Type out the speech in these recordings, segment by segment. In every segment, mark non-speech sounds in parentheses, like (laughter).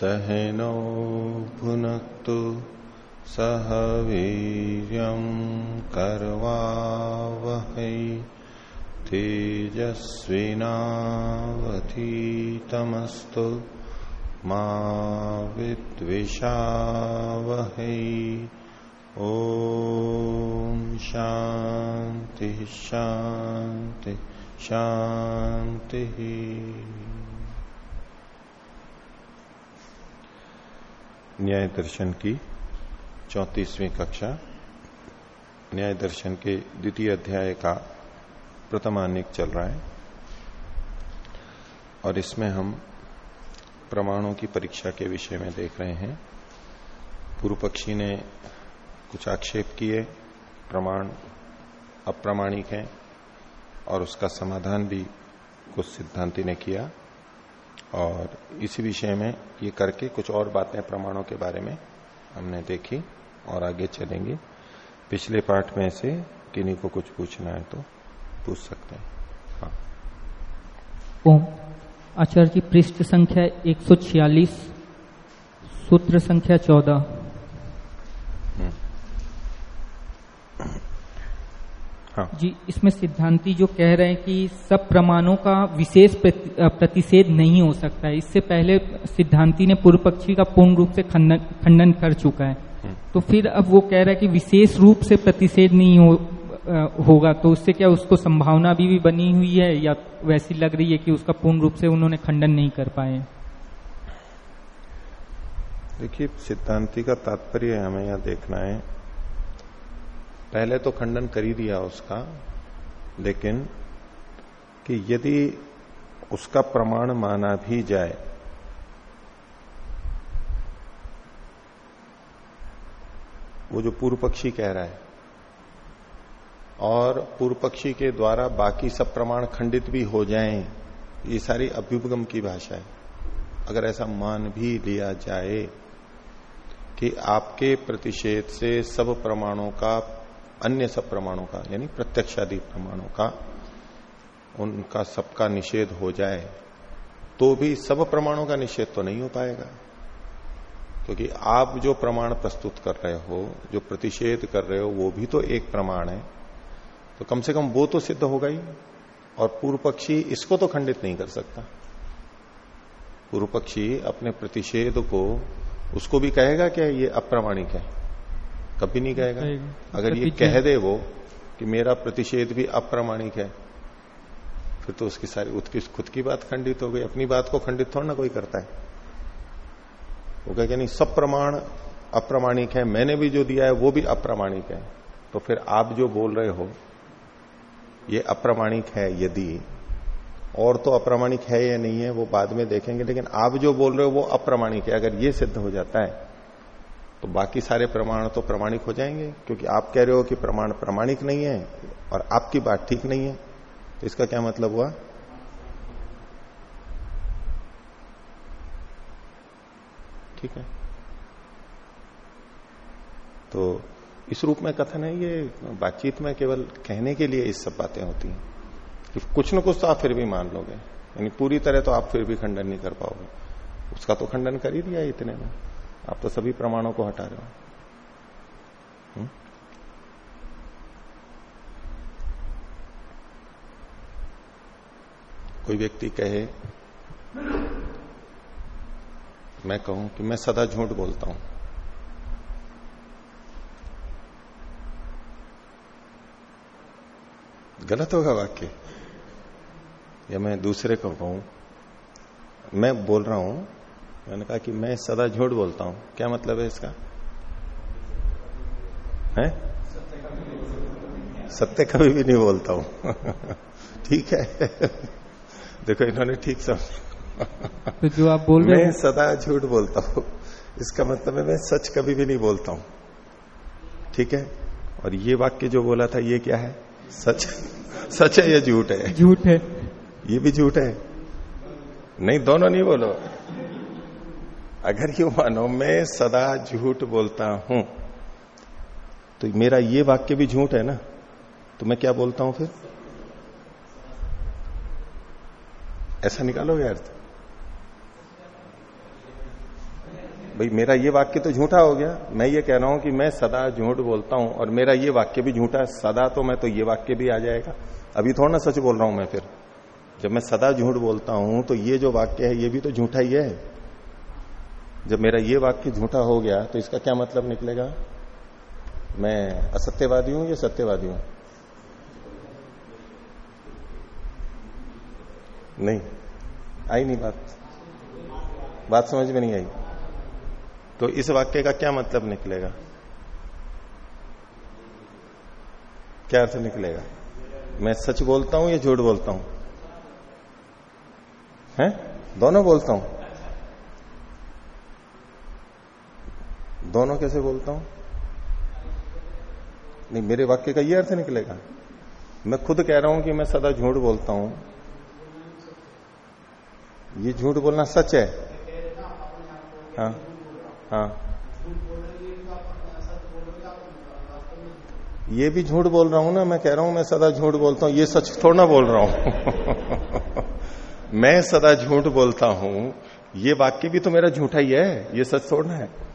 सहनौ भुनक्तु सह वीर्यं कर्वावहै तेजस्विनावधीतमस्तु मा ॐ शान्ति शान्ति शांति न्याय दर्शन की चौतीसवीं कक्षा, न्याय दर्शन के द्वितीय अध्याय का प्रथमानिक चल रहा है। और इसमें हम प्रमाणों की परीक्षा के विषय में देख रहे हैं। पूर्व पक्षी ने कुछ आक्षेप किए, प्रमाण अप्रामाणिक है, और उसका समाधान भी कुछ सिद्धांति ने किया। और इसी विषय में ये करके कुछ और बातें प्रमाणों के बारे में हमने देखी और आगे चलेंगे। पिछले पाठ में से किन्हीं को कुछ पूछना है तो पूछ सकते हैं। हाँ। ओम। आचार्य जी, पृष्ठ संख्या 146 सूत्र संख्या 14 हाँ। जी इसमें सिद्धांति जो कह रहे हैं कि सब प्रमाणों का विशेष प्रतिषेध नहीं हो सकता है। इससे पहले सिद्धांति ने पूर्व पक्षी का पूर्ण रूप से खंडन कर चुका है। तो फिर अब वो कह रहा है कि विशेष रूप से प्रतिषेध नहीं हो आ, होगा तो उससे क्या उसको संभावना भी, भी बनी हुई है या वैसी लग रही है कि उसका पूर्ण रूप से उन्होंने खंडन नहीं कर पाए देखिए सिद्धांति का तात्पर्य हमें यहाँ देखना है पहले तो खंडन कर ही दिया उसका, लेकिन कि यदि उसका प्रमाण माना भी जाए, वो जो पूर्व पक्षी कह रहा है, और पूर्व पक्षी के द्वारा बाकी सब प्रमाण खंडित भी हो जाएँ, ये सारी अभ्युपगम की भाषा है। अगर ऐसा मान भी लिया जाए कि आपके प्रतिषेध से सब प्रमाणों का अन्य सब प्रमाणों का, यानी प्रत्यक्षादि प्रमाणों का, उनका सबका निषेध हो जाए तो भी सब प्रमाणों का निषेध तो नहीं हो पाएगा। क्योंकि आप जो प्रमाण प्रस्तुत कर रहे हो, जो प्रतिषेध कर रहे हो, वो भी तो एक प्रमाण है। तो कम से कम वो तो सिद्ध होगा ही, और पूर्व पक्षी इसको तो खंडित नहीं कर सकता। पूर्व पक्षी अपने प्रतिषेध को, उसको भी कहेगा क्या ये अप्रामाणिक है। कभी नहीं कहेगा। अगर ये कह दे वो कि मेरा प्रतिषेध भी अप्रामाणिक है फिर तो उसकी सारी उसकी खुद की बात खंडित हो गई अपनी बात को खंडित थोड़ा ना कोई करता है। वो कहेगा नहीं सब प्रमाण अप्रामाणिक है मैंने भी जो दिया है वो भी अप्रामाणिक है। तो फिर आप जो बोल रहे हो ये अप्रामाणिक है यदि और तो अप्रामाणिक है या नहीं है वो बाद में देखेंगे लेकिन आप जो बोल रहे हो वो अप्रामाणिक है। अगर ये सिद्ध हो जाता है तो बाकी सारे प्रमाण तो प्रमाणिक हो जाएँगे, क्योंकि आप कह रहे हो कि प्रमाण प्रमाणिक नहीं है और आपकी बात ठीक नहीं है तो इसका क्या मतलब हुआ? ठीक है। तो इस रूप में कथन है, ये बातचीत में केवल कहने के लिए इस सब बातें होती हैं। कि कुछ न कुछ तो आप फिर भी मान लोगे, यानी पूरी तरह तो आप फिर भी खंडन नहीं कर पाओगे। उसका तो खंडन कर ही दिया इतने में। आप तो सभी प्रमाणों को हटा रहे हो। कोई व्यक्ति कहे, मैं कहूँ कि मैं सदा झूठ बोलता हूँ। गलत होगा वाक्य। या मैं दूसरे को कहूँ, मैं बोल रहा हूँ मैंने कहा कि मैं सदा झूठ बोलता हूँ। क्या मतलब है इसका? है? सत्य कभी भी नहीं बोलता हूँ। (laughs) ठीक है। देखो इन्होंने ठीक समझ। तो जो आप बोल रहे मैं सदा झूठ बोलता हूँ। इसका मतलब है मैं सच कभी भी नहीं बोलता हूँ। ठीक है? और ये वाक्य जो बोला था ये क्या है? सच। सच है या झूठ है? झूठ है। ये भी झूठ है। नहीं दोनों नहीं बोलो। अगर ये मानो मैं सदा झूठ बोलता हूँ तो मेरा ये वाक्य भी झूठ है ना? तो मैं क्या बोलता हूँ फिर? ऐसा निकालो यार भाई, मेरा ये वाक्य तो झूठा हो गया। मैं ये कह रहा हूँ कि मैं सदा झूठ बोलता हूँ और मेरा ये वाक्य भी झूठा है। सदा तो मैं तो ये वाक्य भी आ जाएगा। अभी थोड़ा ना सच बोल रहा हूँ मैं फिर। जब मैं सदा झूठ बोलता हूँ तो ये जो वाक्य है, ये भी तो झूठा ही है। जब मेरा ये वाक्य झूठा हो गया तो इसका क्या मतलब निकलेगा? मैं असत्यवादी हूँ या सत्यवादी हूँ? नहीं, आई नहीं बात। बात समझ में नहीं आई। तो इस वाक्य का क्या मतलब निकलेगा? क्या अर्थ निकलेगा? मैं सच बोलता हूँ या झूठ बोलता हूँ? हैं? दोनों बोलता हूँ। दोनों कैसे बोलता हूँ? नहीं, मेरे वाक्य का ये अर्थ निकलेगा। मैं खुद कह रहा हूँ कि मैं सदा झूठ बोलता हूँ। ये झूठ बोलना सच है? हाँ हाँ। ये भी झूठ बोल रहा हूँ ना, मैं कह रहा हूँ मैं सदा झूठ बोलता हूँ। ये सच थोड़ा ना बोल रहा हूँ। (laughs) मैं सदा झूठ बोलता हूँ। ये वाक्य भी तो मेरा झूठा ही है, ये सच थोड़ा है।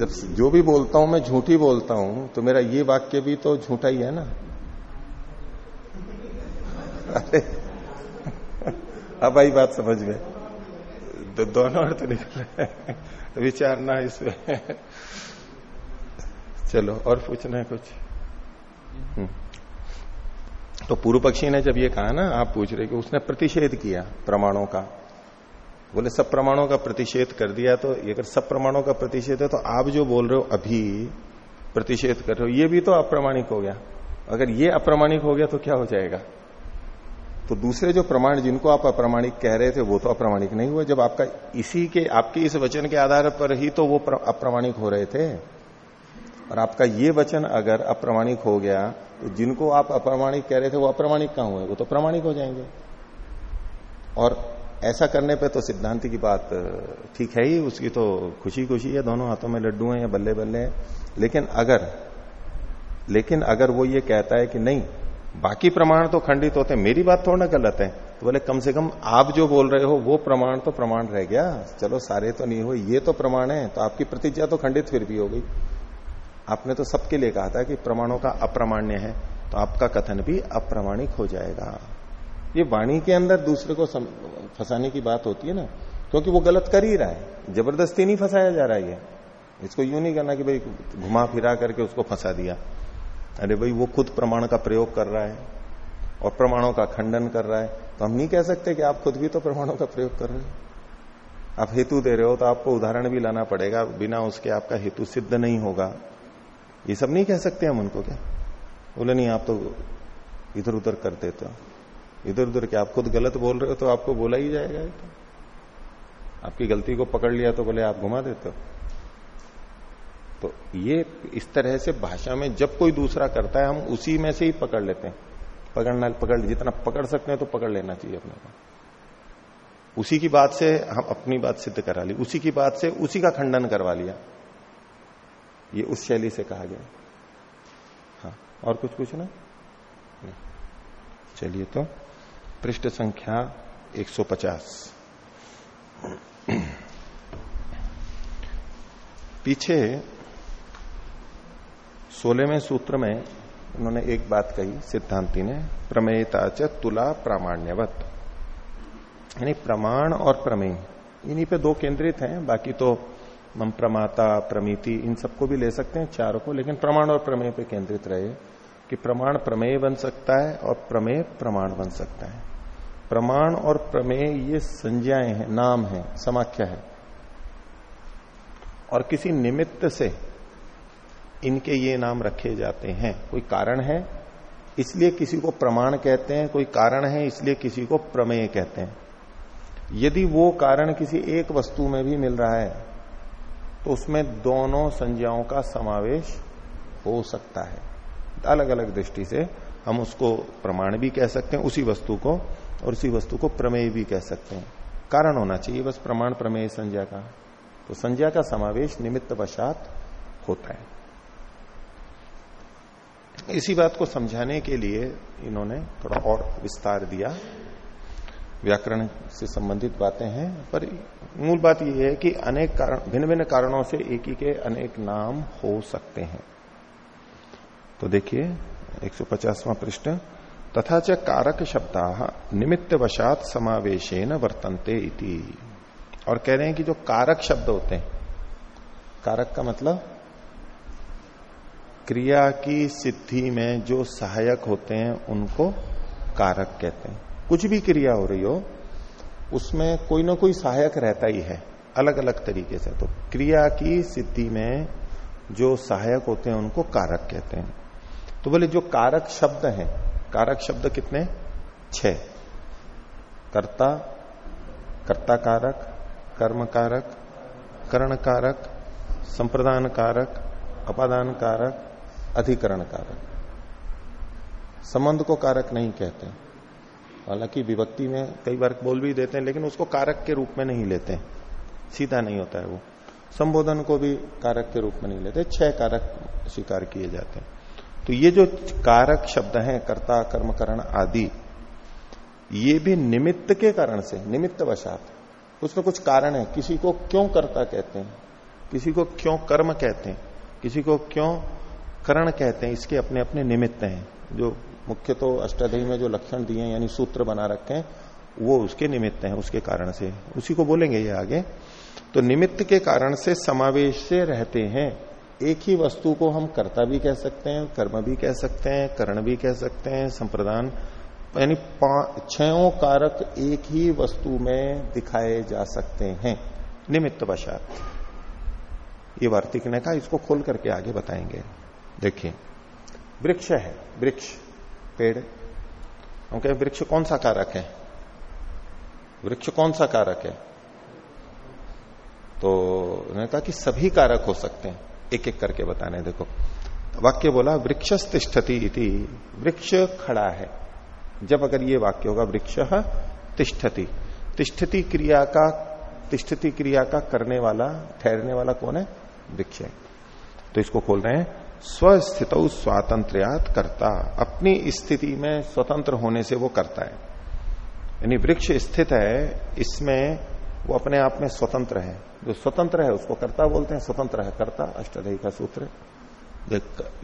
जब जो भी बोलता हूँ, मैं झूठी बोलता हूँ तो मेरा ये वाक्य भी तो झूठा ही है ना? अरे, अब आई बात समझ में। तो दोनों अर्थ निकल रहे विचारना इसमें। चलो, और पूछना है कुछ? हम्म। तो पूर्व पक्षी ने जब ये कहा ना, आप पूछ रहे कि उसने प्रतिषेध किया प्रमाणों का बोले, सब प्रमाणों का प्रतिषेध कर दिया तो अगर सब प्रमाणों का प्रतिषेध है तो आप जो बोल रहे हो अभी प्रतिषेध कर रहे हो, ये भी तो अप्रमाणिक हो गया। अगर ये अप्रमाणिक हो गया तो क्या हो जाएगा? तो दूसरे जो प्रमाण जिनको आप अप्रमाणिक कह रहे थे, वो तो अप्रमाणिक नहीं हुआ। जब आपका इसी के, आपके इस वचन के आधार पर ही तो वो अप्रमाणिक हो रहे थे। और आपका ये वचन अगर अप्रमाणिक हो गया तो जिनको आप अप्रमाणिक कह रहे थे, वो अप्रमाणिक कहाँ हुए? वो तो प्रमाणिक हो जाएँगे। और ऐसा करने पे तो सिद्धांति की बात ठीक है ही, उसकी तो खुशी खुशी है, दोनों हाथों में लड्डू हैं या बल्ले बल्ले हैं। लेकिन अगर लेकिन अगर वो ये कहता है कि नहीं, बाकी प्रमाण तो खंडित होते हैं, मेरी बात थोड़ा गलत है तो बोले कम से कम आप जो बोल रहे हो, वो प्रमाण तो प्रमाण रह गया। चलो सारे तो नहीं हो ये तो प्रमाण है तो आपकी प्रतिज्ञा तो खंडित फिर भी हो गई। आपने तो सबके लिए कहा था कि प्रमाणों का अप्रमाण्य है तो आपका कथन भी अप्रमाणिक हो जाएगा। ये वाणी के अंदर दूसरे को फंसाने की बात होती है ना, क्योंकि वो गलत कर ही रहा है। ज़बरदस्ती नहीं फंसाया जा रहा है इसको यूँ नहीं करना कि भाई घुमा फिरा करके उसको फंसा दिया। अरे भाई, वो खुद प्रमाण का प्रयोग कर रहा है और प्रमाणों का खंडन कर रहा है। तो हम नहीं कह सकते कि आप खुद भी तो प्रमाणों का प्रयोग कर रहे हैं। आप हेतु दे रहे हो तो आपको उदाहरण भी लाना पड़ेगा। बिना उसके आपका हेतु सिद्ध नहीं होगा। ये सब नहीं कह सकते हम उनको क्या? बोले, नहीं, आप तो इधर उधर कर देते हो। इधर उधर के आप खुद गलत बोल रहे हो तो आपको बोला ही जाएगा तो। आपकी गलती को पकड़ लिया तो बोले आप घुमा देते हो। तो ये इस तरह से भाषा में जब कोई दूसरा करता है, हम उसी में से ही पकड़ लेते हैं। पकड़ना, पकड़, जितना पकड़ सकते हैं तो पकड़ लेना चाहिए अपने को। उसी की बात से हम अपनी बात सिद्ध करा ली, उसी की बात से उसी का खंडन करवा लिया। ये उस शैली से कहा गया। हाँ और कुछ पूछना? चलिए तो। पृष्ठ संख्या 150 पीछे सोलहवें सूत्र में उन्होंने एक बात कही, सिद्धांति ने, प्रमेयता च तुला प्रामाण्यवत। यानी प्रमाण और प्रमेय, इन्हीं पे दो केंद्रित हैं, बाकी तो हम प्रमाता, प्रमिति, इन सबको भी ले सकते हैं चारों को, लेकिन प्रमाण और प्रमेय पे केंद्रित रहे कि प्रमाण प्रमेय बन सकता है और प्रमेय प्रमाण बन सकता है। प्रमाण और प्रमेय, ये संज्ञाएँ हैं, नाम है, समाख्या है। और किसी निमित्त से इनके ये नाम रखे जाते हैं। कोई कारण है, इसलिए किसी को प्रमाण कहते हैं, कोई कारण है, इसलिए किसी को प्रमेय कहते हैं। यदि वो कारण किसी एक वस्तु में भी मिल रहा है तो उसमें दोनों संज्ञाओं का समावेश हो सकता है। अलग अलग दृष्टि से हम उसको प्रमाण भी कह सकते हैं, उसी वस्तु को और उसी वस्तु को प्रमेय भी कह सकते हैं। कारण होना चाहिए, बस प्रमाण प्रमेय संज्ञा का। तो संज्ञा का समावेश निमित्त वशात होता है। इसी बात को समझाने के लिए इन्होंने थोड़ा और विस्तार दिया। व्याकरण से संबंधित बातें हैं, पर मूल बात यह है कि अनेक कारण भिन्न भिन्न कारणों से एक ही के अनेक नाम हो सकते हैं। तो देखिए 150वां पृष्ठ। तथा च कारक शब्द निमित्त वशात समावेशेन वर्तनते इति। और कह रहे हैं कि जो कारक शब्द होते हैं, कारक का मतलब क्रिया की सिद्धि में जो सहायक होते हैं, उनको कारक कहते हैं। कुछ भी क्रिया हो रही हो, उसमें कोई ना कोई सहायक रहता ही है अलग अलग तरीके से। तो क्रिया की सिद्धि में जो सहायक होते हैं, उनको कारक कहते हैं। तो बोले, जो कारक शब्द हैं कारक शब्द कितने? छह। कर्ता कर्ता कारक कर्म कारक कर्ण कारक संप्रदान कारक अपादान कारक अधिकरण कारक संबंध को कारक नहीं कहते। हालाँकि विभक्ति में कई बार बोल भी देते हैं, लेकिन उसको कारक के रूप में नहीं लेते सीधा नहीं होता है वो। संबोधन को भी कारक के रूप में नहीं लेते। छह कारक स्वीकार किए जाते हैं। तो ये जो कारक शब्द हैं, कर्ता कर्म करण आदि, ये भी निमित्त के कारण से, निमित्त वशात। उसमें कुछ कारण है। किसी को क्यों कर्ता कहते हैं? किसी को क्यों कर्म कहते हैं? किसी को क्यों करण कहते हैं? इसके अपने अपने निमित्त हैं। जो मुख्य तो अष्टाध्यायी में जो लक्षण दिए हैं, यानी सूत्र बना रखे हैं, वो उसके निमित्त हैं, उसके कारण से। उसी को बोलेंगे ये आगे। तो निमित्त के कारण से समावेश से रहते हैं। एक ही वस्तु को हम कर्ता भी कह सकते हैं, कर्म भी कह सकते हैं, करण भी कह सकते हैं, संप्रदान, यानी छो कारक एक ही वस्तु में दिखाए जा सकते हैं। निमित्त वशात। ये वार्तिक ने कहा, इसको खोल करके आगे बताएँगे। देखिए, वृक्ष है, वृक्ष, पेड़। हम कहें, वृक्ष कौन सा कारक है? वृक्ष कौन सा कारक है? तो उन्होंने कहा कि सभी कारक हो सकते हैं। एक एक करके बताने देखो। वाक्य बोला वृक्ष इति, वृक्ष खड़ा है। जब अगर ये वाक्य होगा, वृक्ष तिष्ठति। तिष्ठति क्रिया का, तिष्ठति क्रिया का करने वाला, ठहरने वाला कौन है? वृक्ष तो इसको खोल रहे हैं, स्वस्थित स्वातंत्र्यात करता। अपनी स्थिति में स्वतंत्र होने से वो करता है। यानी वृक्ष स्थित है, इसमें वो अपने आप में स्वतंत्र है। जो स्वतंत्र है, उसको कर्ता बोलते हैं, स्वतंत्र है कर्ता अष्टाध्यायी का सूत्र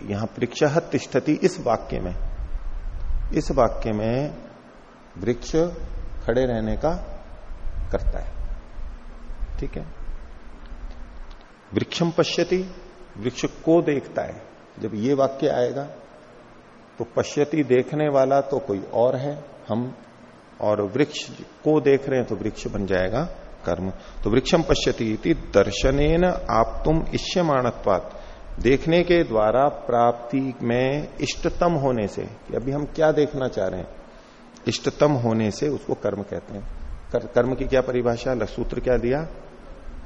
यहाँ वृक्ष तिष्ठति इस वाक्य में। इस वाक्य में वृक्ष खड़े रहने का करता है। ठीक है? वृक्षम पश्यति, वृक्ष को देखता है। जब ये वाक्य आएगा तो पश्यति देखने वाला तो कोई और है। हम और वृक्ष को देख रहे हैं तो वृक्ष बन जाएगा कर्म। तो वृक्षम पश्यति दर्शन आप तुम इष्यमाणत्वात। देखने के द्वारा प्राप्ति में इष्टतम होने से कि अभी हम क्या देखना चाह रहे हैं? इष्टतम होने से उसको कर्म कहते हैं। कर, कर्म की क्या परिभाषा? सूत्र क्या दिया?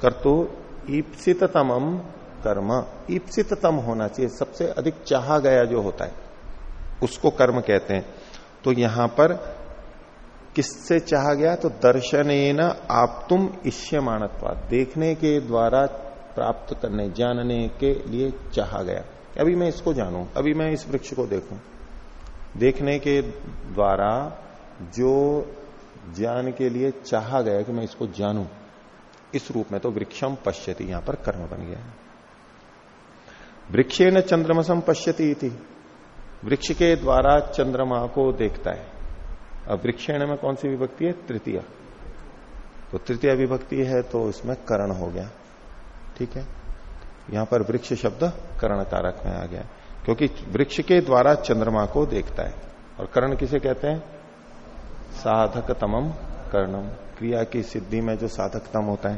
कर तो ईप्सिततम कर्म। ईप्सिततम होना चाहिए। सबसे अधिक चाहा गया जो होता है उसको कर्म कहते हैं। तो यहाँ पर किससे चाहा गया? तो दर्शन आप तुम इष्यमाणत्वा देखने के द्वारा प्राप्त करने, जानने के लिए चाहा गया। अभी मैं इसको जानू। अभी मैं इस वृक्ष को देखूँ। देखने के द्वारा जो ज्ञान के लिए चाहा गया कि मैं इसको जानू, इस रूप में तो वृक्षम पश्यति, यहाँ पर कर्म बन गया। वृक्षे न चंद्रमसम पश्यती थी वृक्ष के द्वारा चंद्रमा को देखता है। वृक्षेण में कौन सी विभक्ति है? तृतीय। तो तृतीय विभक्ति है तो इसमें करण हो गया। ठीक है? यहाँ पर वृक्ष शब्द करण कारक में आ गया। क्योंकि वृक्ष के द्वारा चंद्रमा को देखता है। और करण किसे कहते हैं? साधक तमम कर्णम क्रिया की सिद्धि में जो साधकतम होता है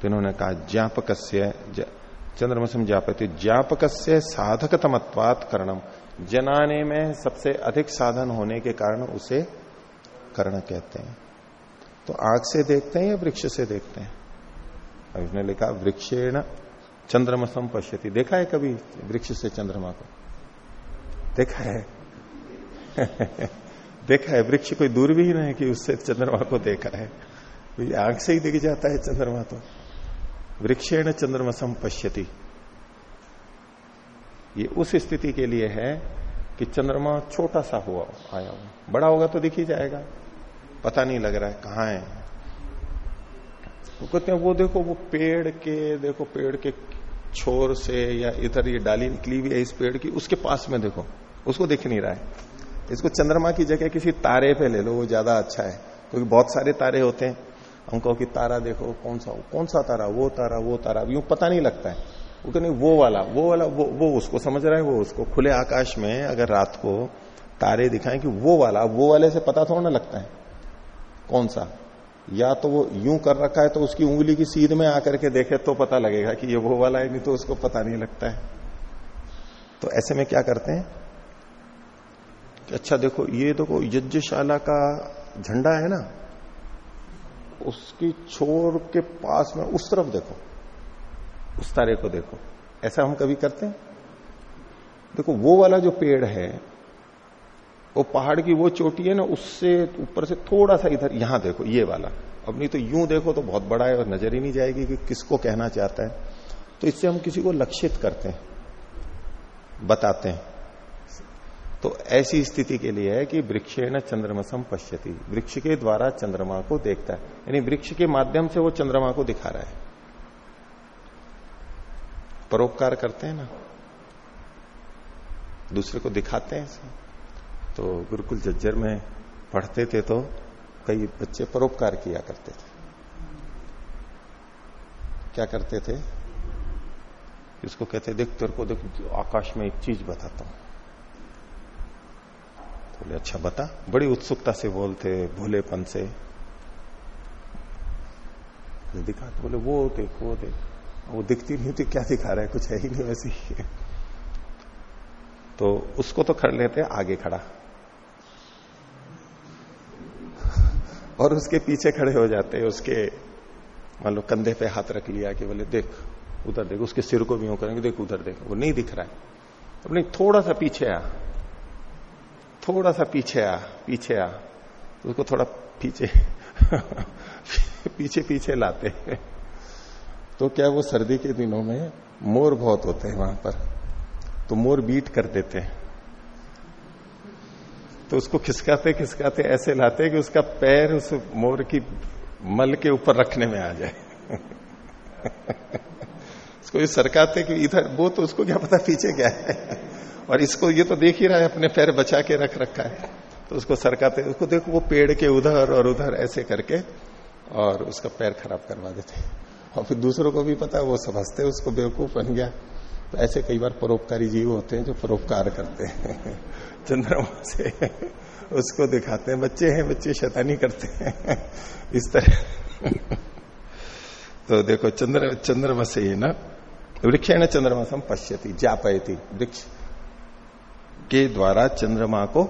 तो इन्होंने कहा ज्ञापक चंद्रमसम जापति ज्ञापक से साधक तमत्वात करणम जनाने में सबसे अधिक साधन होने के कारण उसे कर्ण कहते हैं। तो आग से देखते हैं या वृक्ष से देखते हैं? अब इसने लिखा, वृक्षेण चंद्रमसम पश्यति देखा है कभी वृक्ष से चंद्रमा को? देखा है। (laughs) देखा है, वृक्ष कोई दूर भी नहीं कि उससे चंद्रमा को देखा है। आँख से ही दिख जाता है चंद्रमा तो। वृक्षेण चंद्रमसम पश्यति ये उस स्थिति के लिए है कि चंद्रमा छोटा सा हुआ, आया हुआ। बड़ा होगा तो दिख ही जाएगा। पता नहीं लग रहा है कहाँ है। वो कहते हैं, वो देखो, वो पेड़ के, देखो, पेड़ के छोर से या इधर ये डाली निकली हुई है इस पेड़ की, उसके पास में देखो, उसको दिख नहीं रहा है। इसको चंद्रमा की जगह किसी तारे पे ले लो, वो ज़्यादा अच्छा है, क्योंकि बहुत सारे तारे होते हैं। हम कहो कि तारा देखो, कौन सा कौन सा तारा, वो तारा वो तारा, यूँ पता नहीं लगता है। वो नहीं वो वाला वो वाला, वो वो उसको समझ रहा है, वो उसको खुले आकाश में अगर रात को तारे दिखाएँ कि वो वाला, वो वाले से पता थोड़ा ना लगता है। कौन सा? या तो वो यूँ कर रखा है तो उसकी उंगली की सीध में आकर के देखे तो पता लगेगा कि ये वो वाला है, नहीं तो उसको पता नहीं लगता है। तो ऐसे में क्या करते हैं? कि अच्छा देखो, ये देखो, यज्ञशाला का झंडा है ना? उसकी छोर के पास में, उस तरफ़ देखो, उस तारे को देखो। ऐसा हम कभी करते हैं? देखो, वो वाला जो पेड़ है वो पहाड़ की वो चोटी है ना, उससे ऊपर से थोड़ा सा इधर, यहाँ देखो, ये वाला। अब नहीं तो यूँ देखो तो बहुत बड़ा है और नज़र ही नहीं जाएगी कि किसको कहना चाहता है। तो इससे हम किसी को लक्षित करते हैं, बताते हैं। तो ऐसी स्थिति के लिए है कि वृक्षेण चंद्रमसम पश्यति। वृक्ष के द्वारा चंद्रमा को देखता है। यानी वृक्ष के माध्यम से वो चंद्रमा को दिखा रहा है। परोपकार करते हैं ना। दूसरे को दिखाते हैं तो गुरुकुल जज्जर में पढ़ते थे तो कई बच्चे परोपकार किया करते थे। क्या करते थे? इसको कहते देख तेरे को, देख, आकाश में एक चीज़ बताता हूँ। बोले अच्छा बता। बड़ी उत्सुकता से बोलते, भोलेपन से। दिखा तो बोले, वो देख वो देख। वो दिखती नहीं थी क्या दिखा रहा है? कुछ है ही नहीं वैसी तो उसको तो खड़ लेते, आगे खड़ा। और उसके पीछे खड़े हो जाते हैं, उसके, मान लो, कंधे पे हाथ रख लिया कि बोले, देख, उधर देख, उसके सिर को भी यूँ करेंगे, देख, उधर देख, वो नहीं दिख रहा है। अब नहीं थोड़ा सा पीछे आ। थोड़ा सा पीछे आ पीछे आ। तो उसको थोड़ा पीछे (laughs) पीछे पीछे लाते तो क्या वो सर्दी के दिनों में मोर बहुत होते हैं वहाँ पर? तो मोर बीट कर देते हैं। तो उसको खिसकाते खिसकाते, ऐसे लाते कि उसका पैर उस मोर की मल के ऊपर रखने में आ जाए। (laughs) उसको ये सरकाते कि इधर, वो तो उसको क्या पता पीछे क्या है। और इसको ये तो देख ही रहा है, अपने पैर बचा के रख रखा है। तो उसको सरकाते, उसको देखो, वो पेड़ के उधर और उधर ऐसे करके और उसका पैर खराब करवा देते। और फिर दूसरों को भी पता, वो समझते, उसको बेवकूफ़ बन गया। तो ऐसे कई बार परोपकारी जीव होते हैं जो परोपकार करते हैं। (laughs) चंद्रमा से उसको दिखाते हैं, बच्चे हैं, बच्चे शैतानी करते हैं। (laughs) इस तरह। (laughs) तो देखो, चंद्र चंद्रमा से ही ना, वृक्षेण चंद्रमा सम पश्यति, जापयती, वृक्ष के द्वारा चंद्रमा को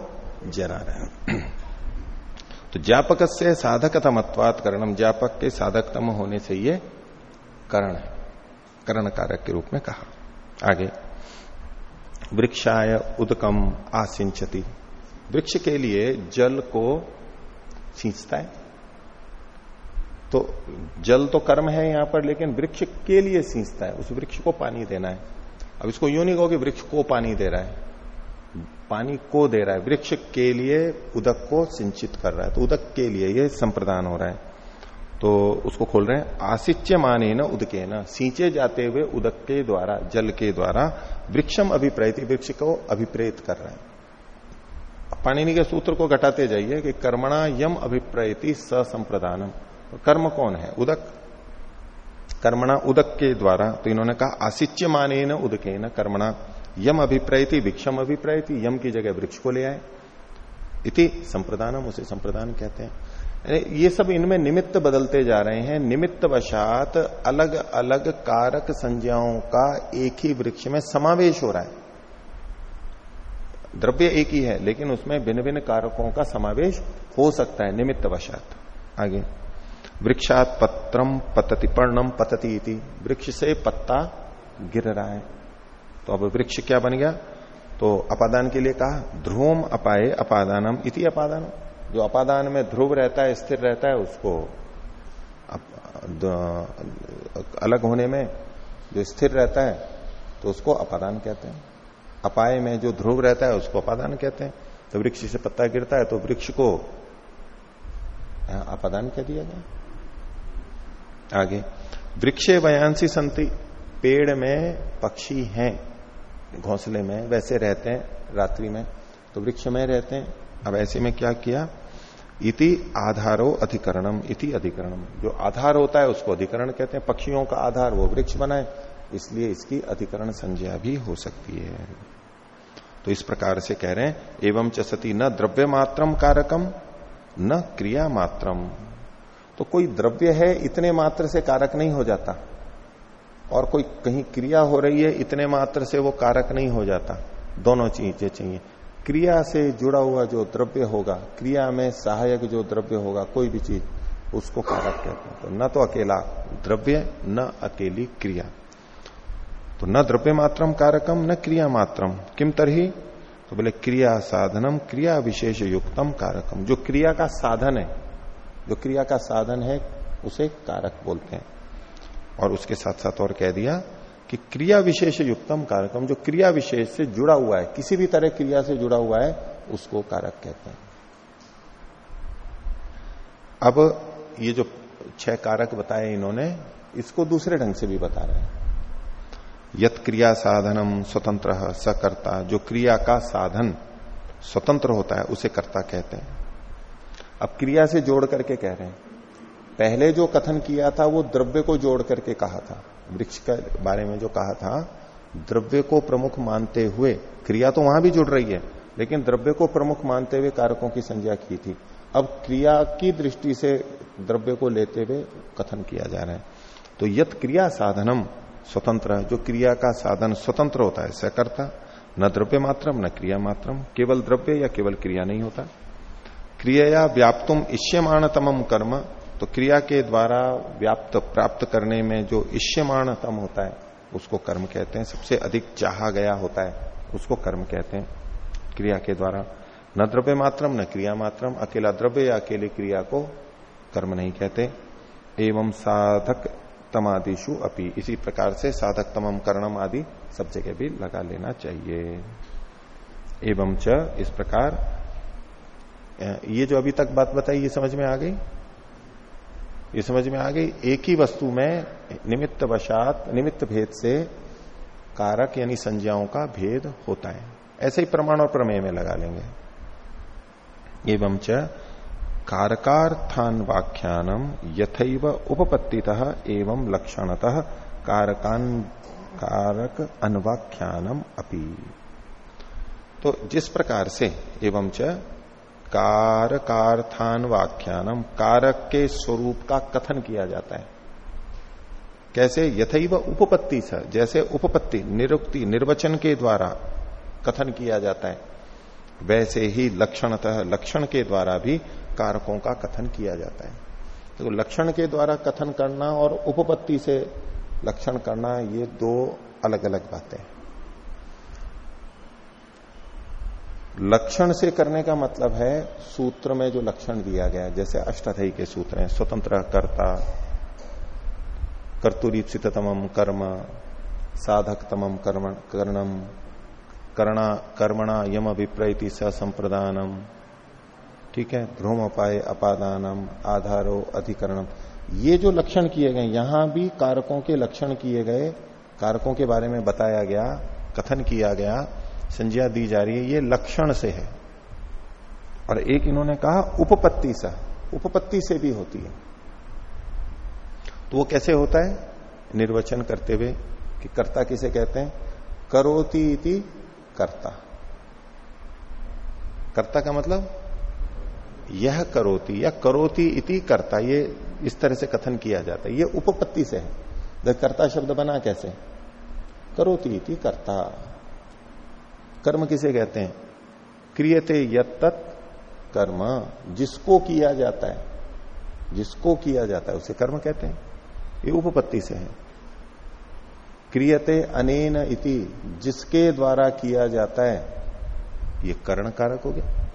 जना रहे। (clears throat) तो जापक से साधकतमत्वात करणम जापक के साधकतम होने से ये करण है, करण कारक के रूप में कहा। आगे। वृक्षाय उदकम आसिंचती वृक्ष के लिए जल को सींचता है। तो जल तो कर्म है यहाँ पर, लेकिन वृक्ष के लिए सींचता है। उस वृक्ष को पानी देना है। अब इसको यूँ नहीं कहो कि वृक्ष को पानी दे रहा है। पानी को दे रहा है। वृक्ष के लिए उदक को सिंचित कर रहा है। तो उदक के लिए ये संप्रदान हो रहा है। तो उसको खोल रहे हैं। आसिच्य माने न उदके न सींचे जाते हुए उदक के द्वारा, जल के द्वारा वृक्षम अभिप्रेत वृक्ष को अभिप्रेत कर रहे हैं। पाणिनि के सूत्र को घटाते जाइए कि कर्मणा यम अभिप्रेति ससंप्रदानम। कर्म कौन है? उदक। कर्मणा उदक के द्वारा तो इन्होंने कहा आसिच्य माने न उदके न कर्मणा यम अभिप्रेति, वृक्षम अभिप्रेति, यम की जगह वृक्ष को ले आए। इति संप्रदानम, उसे संप्रदान कहते हैं। ये सब इनमें निमित्त बदलते जा रहे हैं। निमित्त वशात अलग अलग कारक संज्ञाओं का एक ही वृक्ष में समावेश हो रहा है। द्रव्य एक ही है, लेकिन उसमें भिन्न भिन्न कारकों का समावेश हो सकता है, निमित्त वशात। आगे। वृक्षात पत्रम पतति पर्णम पतति इति। वृक्ष से पत्ता गिर रहा है। तो अब वृक्ष क्या बन गया? तो अपादान के लिए कहा, ध्रुवम अपाए अपादानम इति अपादानम। जो अपादान में ध्रुव रहता है, स्थिर रहता है, उसको अलग होने में जो स्थिर रहता है तो उसको अपादान कहते हैं। अपाय में जो ध्रुव रहता है, उसको अपादान कहते हैं। तो वृक्ष से पत्ता गिरता है तो वृक्ष को अपादान कह दिया गया आगे, वृक्षे वयांसी संति, पेड़ में पक्षी हैं, घोंसले में, वैसे रहते हैं, रात्रि में तो वृक्ष में रहते हैं। अब ऐसे में क्या किया? इति आधारो अधिकरणम इति अधिकरणम। जो आधार होता है, उसको अधिकरण कहते हैं। पक्षियों का आधार, वो वृक्ष बनाए। इसलिए इसकी अधिकरण संज्ञा भी हो सकती है। तो इस प्रकार से कह रहे हैं, एवं चसती न द्रव्य मात्रम कारकम, न क्रिया मात्रम तो कोई द्रव्य है, इतने मात्र से कारक नहीं हो जाता। और कोई कहीं क्रिया हो रही है, इतने मात्र से वो कारक नहीं हो जाता। दोनों चीज़ें चाहिए। क्रिया से जुड़ा हुआ जो द्रव्य होगा, क्रिया में सहायक जो द्रव्य होगा, कोई भी चीज़, उसको कारक कहते हैं। तो न तो अकेला द्रव्य, न अकेली क्रिया। तो न द्रव्य मात्रम कारकम, न क्रिया मात्रम। किम तरही? तो बोले, क्रिया साधनम, क्रिया विशेष युक्तम कारकम। जो क्रिया का साधन है, जो क्रिया का साधन है, उसे कारक बोलते हैं। और उसके साथ साथ और कह दिया कि क्रिया विशेष युक्तम कारकम जो क्रिया विशेष से जुड़ा हुआ है, किसी भी तरह क्रिया से जुड़ा हुआ है, उसको कारक कहते हैं। अब ये जो छह कारक बताए इन्होंने, इसको दूसरे ढंग से भी बता रहे हैं। यत क्रिया साधनम स्वतंत्र सकर्ता, जो क्रिया का साधन स्वतंत्र होता है, उसे कर्ता कहते हैं। अब क्रिया से जोड़ करके कह रहे हैं। पहले जो कथन किया था, वो द्रव्य को जोड़ करके कहा था। वृक्ष के बारे में जो कहा था, द्रव्य को प्रमुख मानते हुए, क्रिया तो वहाँ भी जुड़ रही है, लेकिन द्रव्य को प्रमुख मानते हुए कारकों की संज्ञा की थी। अब क्रिया की दृष्टि से द्रव्य को लेते हुए कथन किया जा रहा है। तो यत क्रिया साधनम स्वतंत्र जो क्रिया का साधन स्वतंत्र होता है, सकर्ता, न द्रव्य मात्रम, न क्रिया मात्रम, केवल द्रव्य या केवल क्रिया नहीं होता। क्रिया व्याप्तुम इष्यमाणतम कर्म तो क्रिया के द्वारा व्याप्त, प्राप्त करने में जो इष्यमाणतम होता है, उसको कर्म कहते हैं। सबसे अधिक चाहा गया होता है, उसको कर्म कहते हैं क्रिया के द्वारा। न द्रव्य मात्रम, न क्रिया मात्रम, अकेला द्रव्य या अकेले क्रिया को कर्म नहीं कहते। एवं साधक तमादिशु अपी, इसी प्रकार से साधक तमम कर्णम आदि सब जगह भी लगा लेना चाहिए। एवं च, इस प्रकार ये जो अभी तक बात बताई, ये समझ में आ गई? ये समझ में आ गई। एक ही वस्तु में निमित्त वशात, निमित्त भेद से कारक यानी संज्ञाओं का भेद होता है। ऐसे ही प्रमाण और प्रमेय में लगा लेंगे। एवं च कारकार्थान वाख्यानम यथैव उपपत्तितः एवं लक्षणतः कारकान, कारक अनवाख्यानम अपि। तो जिस प्रकार से एवं च कारकार्थान व्याख्यानम कारक के स्वरूप का कथन किया जाता है। कैसे? यथैव उपपत्ति स, जैसे उपपत्ति, निरुक्ति, निर्वचन के द्वारा कथन किया जाता है, वैसे ही लक्षणतः लक्षण के द्वारा भी कारकों का कथन किया जाता है। तो लक्षण के द्वारा कथन करना और उपपत्ति से लक्षण करना, ये दो अलग अलग बातें हैं। लक्षण से करने का मतलब है, सूत्र में जो लक्षण दिया गया है जैसे अष्टाध्यायी के सूत्र हैं, स्वतंत्र कर्ता कर्तुरीप्सितमम कर्म साधक तमम कर्म कर्णम कर्णा, कर्मणा यम अभिप्रति संप्रदानम ठीक है ध्रुवपाय अपादानम आधारो अधिकरणम ये जो लक्षण किए गए, यहाँ भी कारकों के लक्षण किए गए, कारकों के बारे में बताया गया, कथन किया गया संज्ञा दी जा रही है, ये लक्षण से है। और एक इन्होंने कहा, उपपत्ति सा, उपपत्ति से भी होती है। तो वो कैसे होता है? निर्वचन करते हुए कि कर्ता किसे कहते हैं? करोती इति कर्ता। कर्ता का मतलब यह करोती या करोती इति कर्ता, ये इस तरह से कथन किया जाता है। ये उपपत्ति से है। कर्ता शब्द बना कैसे? करोती इति कर्ता। कर्म किसे कहते हैं? क्रियते यत कर्म। जिसको किया जाता है, जिसको किया जाता है, उसे कर्म कहते हैं। ये उपपत्ति से है। क्रियते अनेन इति, जिसके द्वारा किया जाता है, ये कर्ण कारक हो गया।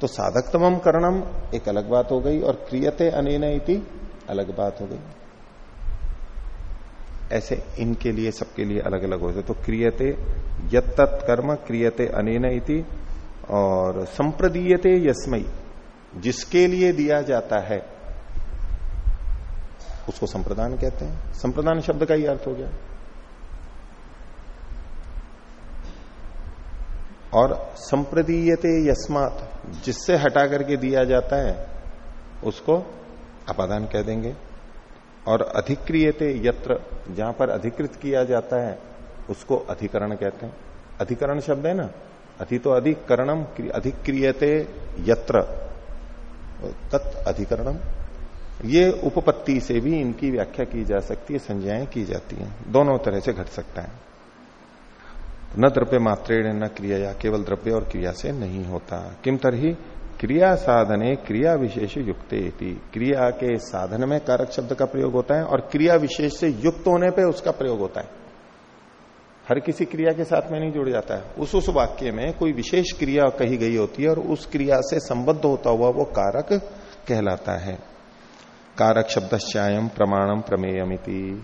तो साधकतम कर्णम एक अलग बात हो गई, और क्रियते अनेन इति अलग बात हो गई। ऐसे इनके लिए, सबके लिए अलग अलग हो। जाए तो क्रियते यत्त कर्म, क्रियते अनेन इति, और संप्रदीयते यस्मई जिसके लिए दिया जाता है, उसको संप्रदान कहते हैं। संप्रदान शब्द का ही अर्थ हो गया। और संप्रदीयते यस्मात, जिससे हटा करके दिया जाता है, उसको अपादान कह देंगे। और अधिक्रियते यत्र, जहाँ पर अधिकृत किया जाता है, उसको अधिकरण कहते हैं। अधिकरण शब्द है ना? अधि तो अधिकरणम अधिक्रियते यत्र। तत् अधिकरणम। ये उपपत्ति से भी इनकी व्याख्या की जा सकती है, संज्ञाएँ की जाती हैं। दोनों तरह से घट सकता है। न द्रव्य मात्रेण न क्रिया या केवल द्रव्य और क्रिया से नहीं होता। किम तरही क्रिया साधने क्रिया विशेष युक्त क्रिया के साधन में कारक शब्द का प्रयोग होता है और क्रिया विशेष से युक्त होने पे उसका प्रयोग होता है। हर किसी क्रिया के साथ में नहीं जुड़ जाता है। उस उस वाक्य में कोई विशेष क्रिया कही गई होती है और उस क्रिया से संबद्ध होता हुआ वो कारक कहलाता है। कारक शब्द प्रमाणम प्रमेयमिति।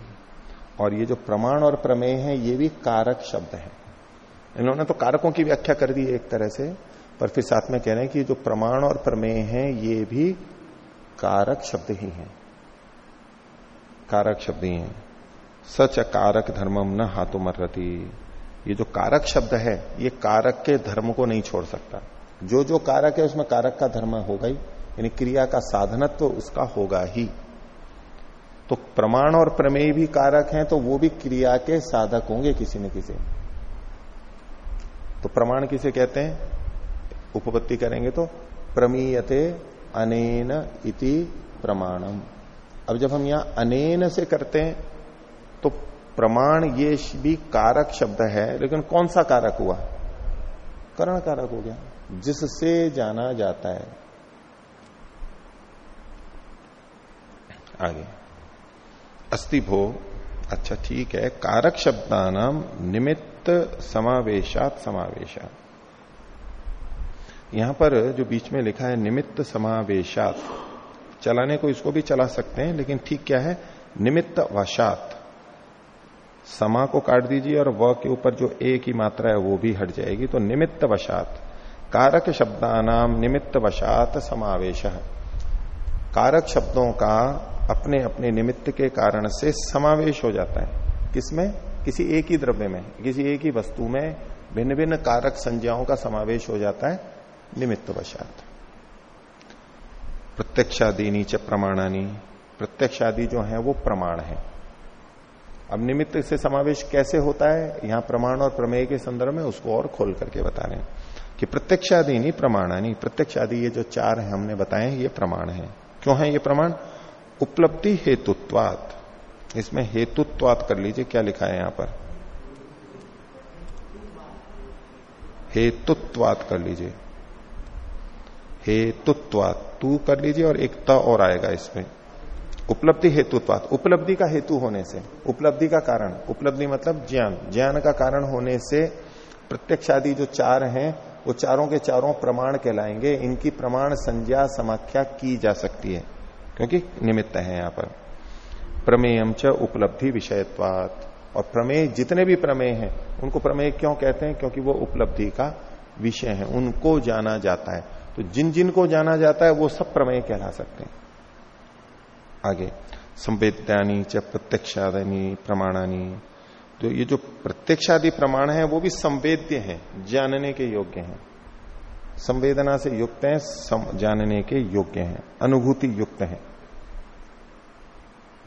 और ये जो प्रमाण और प्रमेय है, ये भी कारक शब्द है। इन्होंने तो कारकों की व्याख्या कर दी एक तरह से। पर फिर साथ में कह रहे हैं कि जो प्रमाण और प्रमेय है, ये भी कारक शब्द ही है। कारक शब्द ही है। सच कारक धर्मम न हाथों मर्रती ये जो कारक शब्द है, ये कारक के धर्म को नहीं छोड़ सकता। जो जो कारक है, उसमें कारक का धर्म होगा ही, यानी क्रिया का साधनत्व तो उसका होगा ही। तो प्रमाण और प्रमेय भी कारक हैं तो वो भी क्रिया के साधक होंगे किसी न किसी। तो प्रमाण किसे कहते हैं? उपपत्ति करेंगे तो प्रमीयते अनेन इति प्रमाणम। अब जब हम यहाँ अनेन से करते हैं तो प्रमाण ये भी कारक शब्द है, लेकिन कौन सा कारक हुआ? करण कारक हो गया। जिससे जाना जाता है। आगे। अस्ति भो अच्छा ठीक है, कारक शब्दानाम निमित्त समावेशात समावेशात। यहाँ पर जो बीच में लिखा है, निमित्त समावेशात। चलाने को इसको भी चला सकते हैं, लेकिन ठीक क्या है? निमित्त वशात। समा को काट दीजिए और व के ऊपर जो ए की मात्रा है, वो भी हट जाएगी। तो निमित्त वशात। कारक शब्दानाम निमित्त वशात समावेश। कारक शब्दों का अपने अपने निमित्त के कारण से समावेश हो जाता है। किसमें? किसी एक ही द्रव्य में, किसी एक ही वस्तु में भिन्न भिन्न कारक संज्ञाओं का समावेश हो जाता है। निमित्त वशात प्रत्यक्षादि नीचे प्रमाणानी। प्रत्यक्षादि जो है, वो प्रमाण है। अब निमित्त से समावेश कैसे होता है? यहाँ प्रमाण और प्रमेय के संदर्भ में उसको और खोल करके बता रहे हैं कि प्रत्यक्षादि नहीं प्रमाणानी। प्रत्यक्षादि ये जो चार है, हमने बताए, ये प्रमाण है। क्यों है ये प्रमाण? उपलब्धि हेतुत्वात। इसमें हेतुत्वात कर लीजिए, क्या लिखा है यहाँ पर? हेतुत्वात कर लीजिए। हेतुत्वात। तू कर लीजिए और एक त और आएगा इसमें। उपलब्धि हेतुत्वात। उपलब्धि का हेतु होने से, उपलब्धि का कारण। उपलब्धि मतलब ज्ञान। ज्ञान का कारण होने से प्रत्यक्ष आदि जो चार हैं, वो चारों के चारों प्रमाण कहलाएँगे। इनकी प्रमाण संज्ञा समाख्या की जा सकती है, क्योंकि निमित्त है यहाँ पर। प्रमेयम च उपलब्धि विषयत्वात। और प्रमेय, जितने भी प्रमेय हैं, उनको प्रमेय क्यों कहते हैं? क्योंकि वो उपलब्धि का विषय है। उनको जाना जाता है। तो जिन जिन को जाना जाता है, वो सब प्रमेय कहला सकते हैं। आगे, संवेद्यानी च प्रत्यक्षादनी प्रमाणानी। तो ये जो प्रत्यक्षादि प्रमाण है, वो भी संवेद्य है, जानने के योग्य हैं। संवेदना से युक्त हैं जानने के योग्य हैं, अनुभूति युक्त हैं।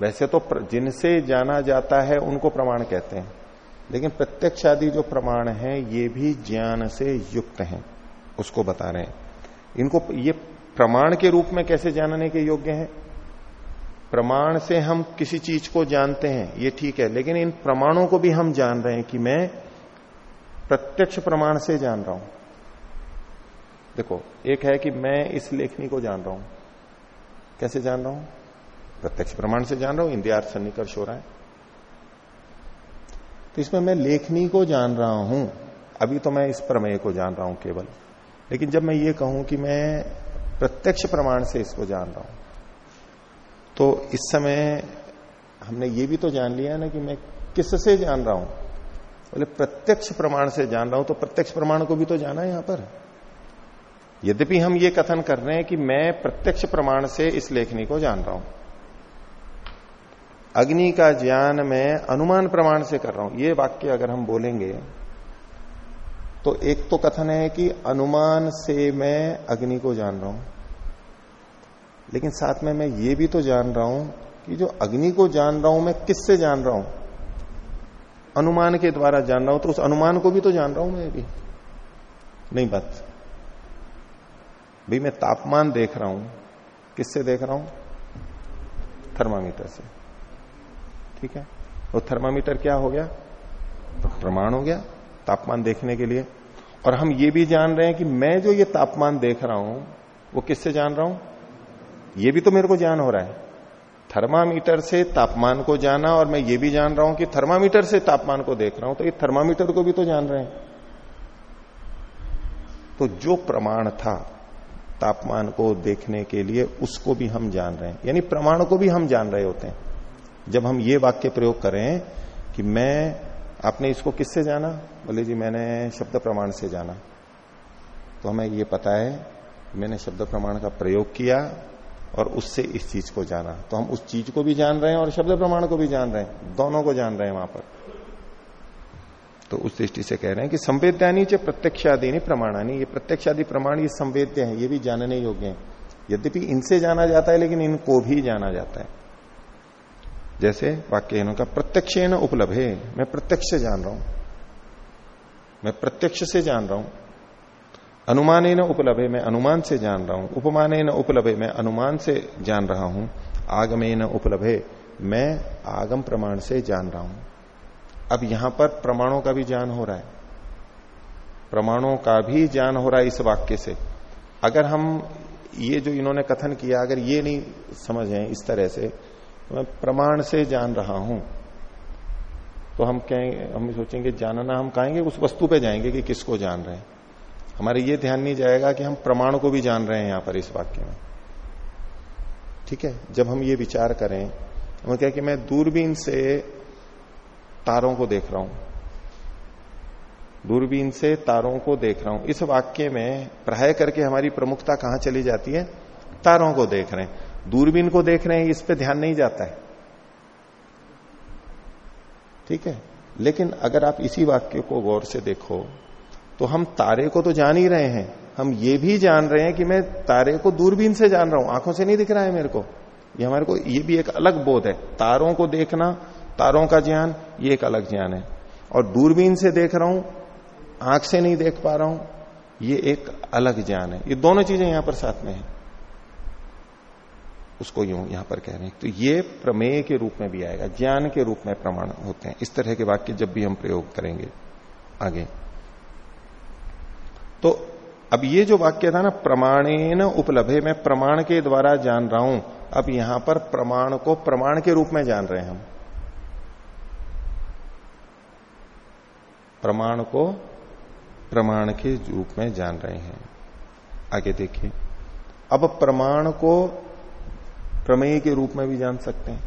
वैसे तो जिनसे जाना जाता है, उनको प्रमाण कहते हैं। लेकिन प्रत्यक्ष आदि जो प्रमाण है, ये भी ज्ञान से युक्त हैं, उसको बता रहे हैं। इनको ये प्रमाण के रूप में कैसे जानने के योग्य हैं? प्रमाण से हम किसी चीज़ को जानते हैं, ये ठीक है, लेकिन इन प्रमाणों को भी हम जान रहे हैं कि मैं प्रत्यक्ष प्रमाण से जान रहा हूँ। देखो, एक है कि मैं इस लेखनी को जान रहा हूँ। कैसे जान रहा हूँ? प्रत्यक्ष प्रमाण से जान रहा हूँ, इंद्रियार्थ सन्निकर्ष हो रहा है। तो इसमें मैं लेखनी को जान रहा हूँ, अभी तो मैं इस प्रमेय को जान रहा हूँ केवल। लेकिन जब मैं ये कहूँ कि मैं प्रत्यक्ष प्रमाण से इसको जान रहा हूँ तो इस समय हमने ये भी तो जान लिया ना कि मैं किससे जान रहा हूँ? बोले, प्रत्यक्ष प्रमाण से जान रहा हूँ तो प्रत्यक्ष प्रमाण को भी तो जाना यहाँ पर। यद्यपि हम ये कथन कर रहे हैं कि मैं प्रत्यक्ष प्रमाण से इस लेखनी को जान रहा हूँ। अग्नि का ज्ञान मैं अनुमान प्रमाण से कर रहा हूँ। ये वाक्य अगर हम बोलेंगे तो एक तो कथन है कि अनुमान से मैं अग्नि को जान रहा हूँ। लेकिन साथ में मैं ये भी तो जान रहा हूँ कि जो अग्नि को जान रहा हूँ, मैं किससे जान रहा हूँ? अनुमान के द्वारा जान रहा हूँ तो उस अनुमान को भी तो जान रहा हूँ मैं भी। नहीं, बात। भाई, मैं तापमान देख रहा हूँ। किससे देख रहा हूँ? थर्मामीटर से। ठीक है? और थर्मामीटर क्या हो गया? प्रमाण हो गया। तापमान देखने के लिए। और हम ये भी जान रहे हैं कि मैं जो ये तापमान देख रहा हूँ, वो किससे जान रहा हूँ? ये भी तो मेरे को ज्ञान हो रहा है। थर्मामीटर से तापमान को जाना और मैं ये भी जान रहा हूँ कि थर्मामीटर से तापमान को देख रहा हूँ तो ये थर्मामीटर को भी तो जान रहे हैं। तो जो प्रमाण था तापमान को देखने के लिए, उसको भी हम जान रहे हैं। यानी प्रमाण को भी हम जान रहे होते हैं। जब हम ये वाक्य प्रयोग करें कि मैं आपने इसको किससे जाना? बोले, जी, मैंने शब्द प्रमाण से जाना। तो हमें ये पता है, मैंने शब्द प्रमाण का प्रयोग किया और उससे इस चीज़ को जाना। तो हम उस चीज़ को भी जान रहे हैं और शब्द प्रमाण को भी जान रहे हैं। दोनों को जान रहे हैं वहाँ पर। तो उस दृष्टि से कह रहे हैं कि संवेद्यानी च प्रत्यक्षादि प्रमाणानी। ये प्रत्यक्षादि प्रमाण, ये संवेद्य है, ये भी जानने योग्य है। यद्यपि इनसे जाना जाता है, लेकिन इनको भी जाना जाता है। जैसे वाक्य इनका प्रत्यक्ष न उपलब्ध है। मैं प्रत्यक्ष से जान रहा हूँ। मैं प्रत्यक्ष से जान रहा हूँ। अनुमान न उपलब्ध मैं अनुमान से जान रहा हूँ। उपमान न उपलब्ध मैं अनुमान से जान रहा हूँ। आगमे न उपलब्ध मैं आगम प्रमाण से जान रहा हूँ। अब यहाँ पर प्रमाणों का भी ज्ञान हो रहा है। प्रमाणों का भी ज्ञान हो रहा है इस वाक्य से। अगर हम ये जो इन्होंने कथन किया, अगर ये नहीं समझे इस तरह से मैं प्रमाण से जान रहा हूँ। तो हम कहेंगे हम सोचेंगे, जानना हम कहेंगे उस वस्तु पे जाएँगे कि किसको जान रहे हैं। हमारे ये ध्यान नहीं जाएगा कि हम प्रमाण को भी जान रहे हैं यहाँ पर इस वाक्य में। ठीक है? जब हम ये विचार करें, हमें क्या कि मैं दूरबीन से तारों को देख रहा हूँ। दूरबीन से तारों को देख रहा हूँ। इस वाक्य में प्राय करके हमारी प्रमुखता कहाँ चली जाती है? तारों को देख रहे हैं। दूरबीन को देख रहे हैं, इस पे ध्यान नहीं जाता है। ठीक है? लेकिन अगर आप इसी वाक्य को गौर से देखो तो हम तारे को तो जान ही रहे हैं। हम ये भी जान रहे हैं कि मैं तारे को दूरबीन से जान रहा हूँ। आँखों से नहीं दिख रहा है मेरे को। ये हमारे को, ये भी एक अलग बोध है। तारों को देखना, तारों का ज्ञान, ये एक अलग ज्ञान है। और दूरबीन से देख रहा हूँ, आँख से नहीं देख पा रहा हूँ, ये एक अलग ज्ञान है। ये दोनों चीज़ें यहाँ पर साथ में है। उसको यूँ यहाँ पर कह रहे हैं। तो ये प्रमेय के रूप में भी आएगा, ज्ञान के रूप में प्रमाण होते हैं। इस तरह के वाक्य जब भी हम प्रयोग करेंगे आगे। तो अब ये जो वाक्य था ना, प्रमाणेन उपलब्धे मैं प्रमाण के द्वारा जान रहा हूँ। अब यहाँ पर प्रमाण को प्रमाण के रूप में जान रहे हैं हम। प्रमाण को प्रमाण के रूप में जान रहे हैं। आगे देखिए। अब प्रमाण को प्रमेय के रूप में भी जान सकते हैं।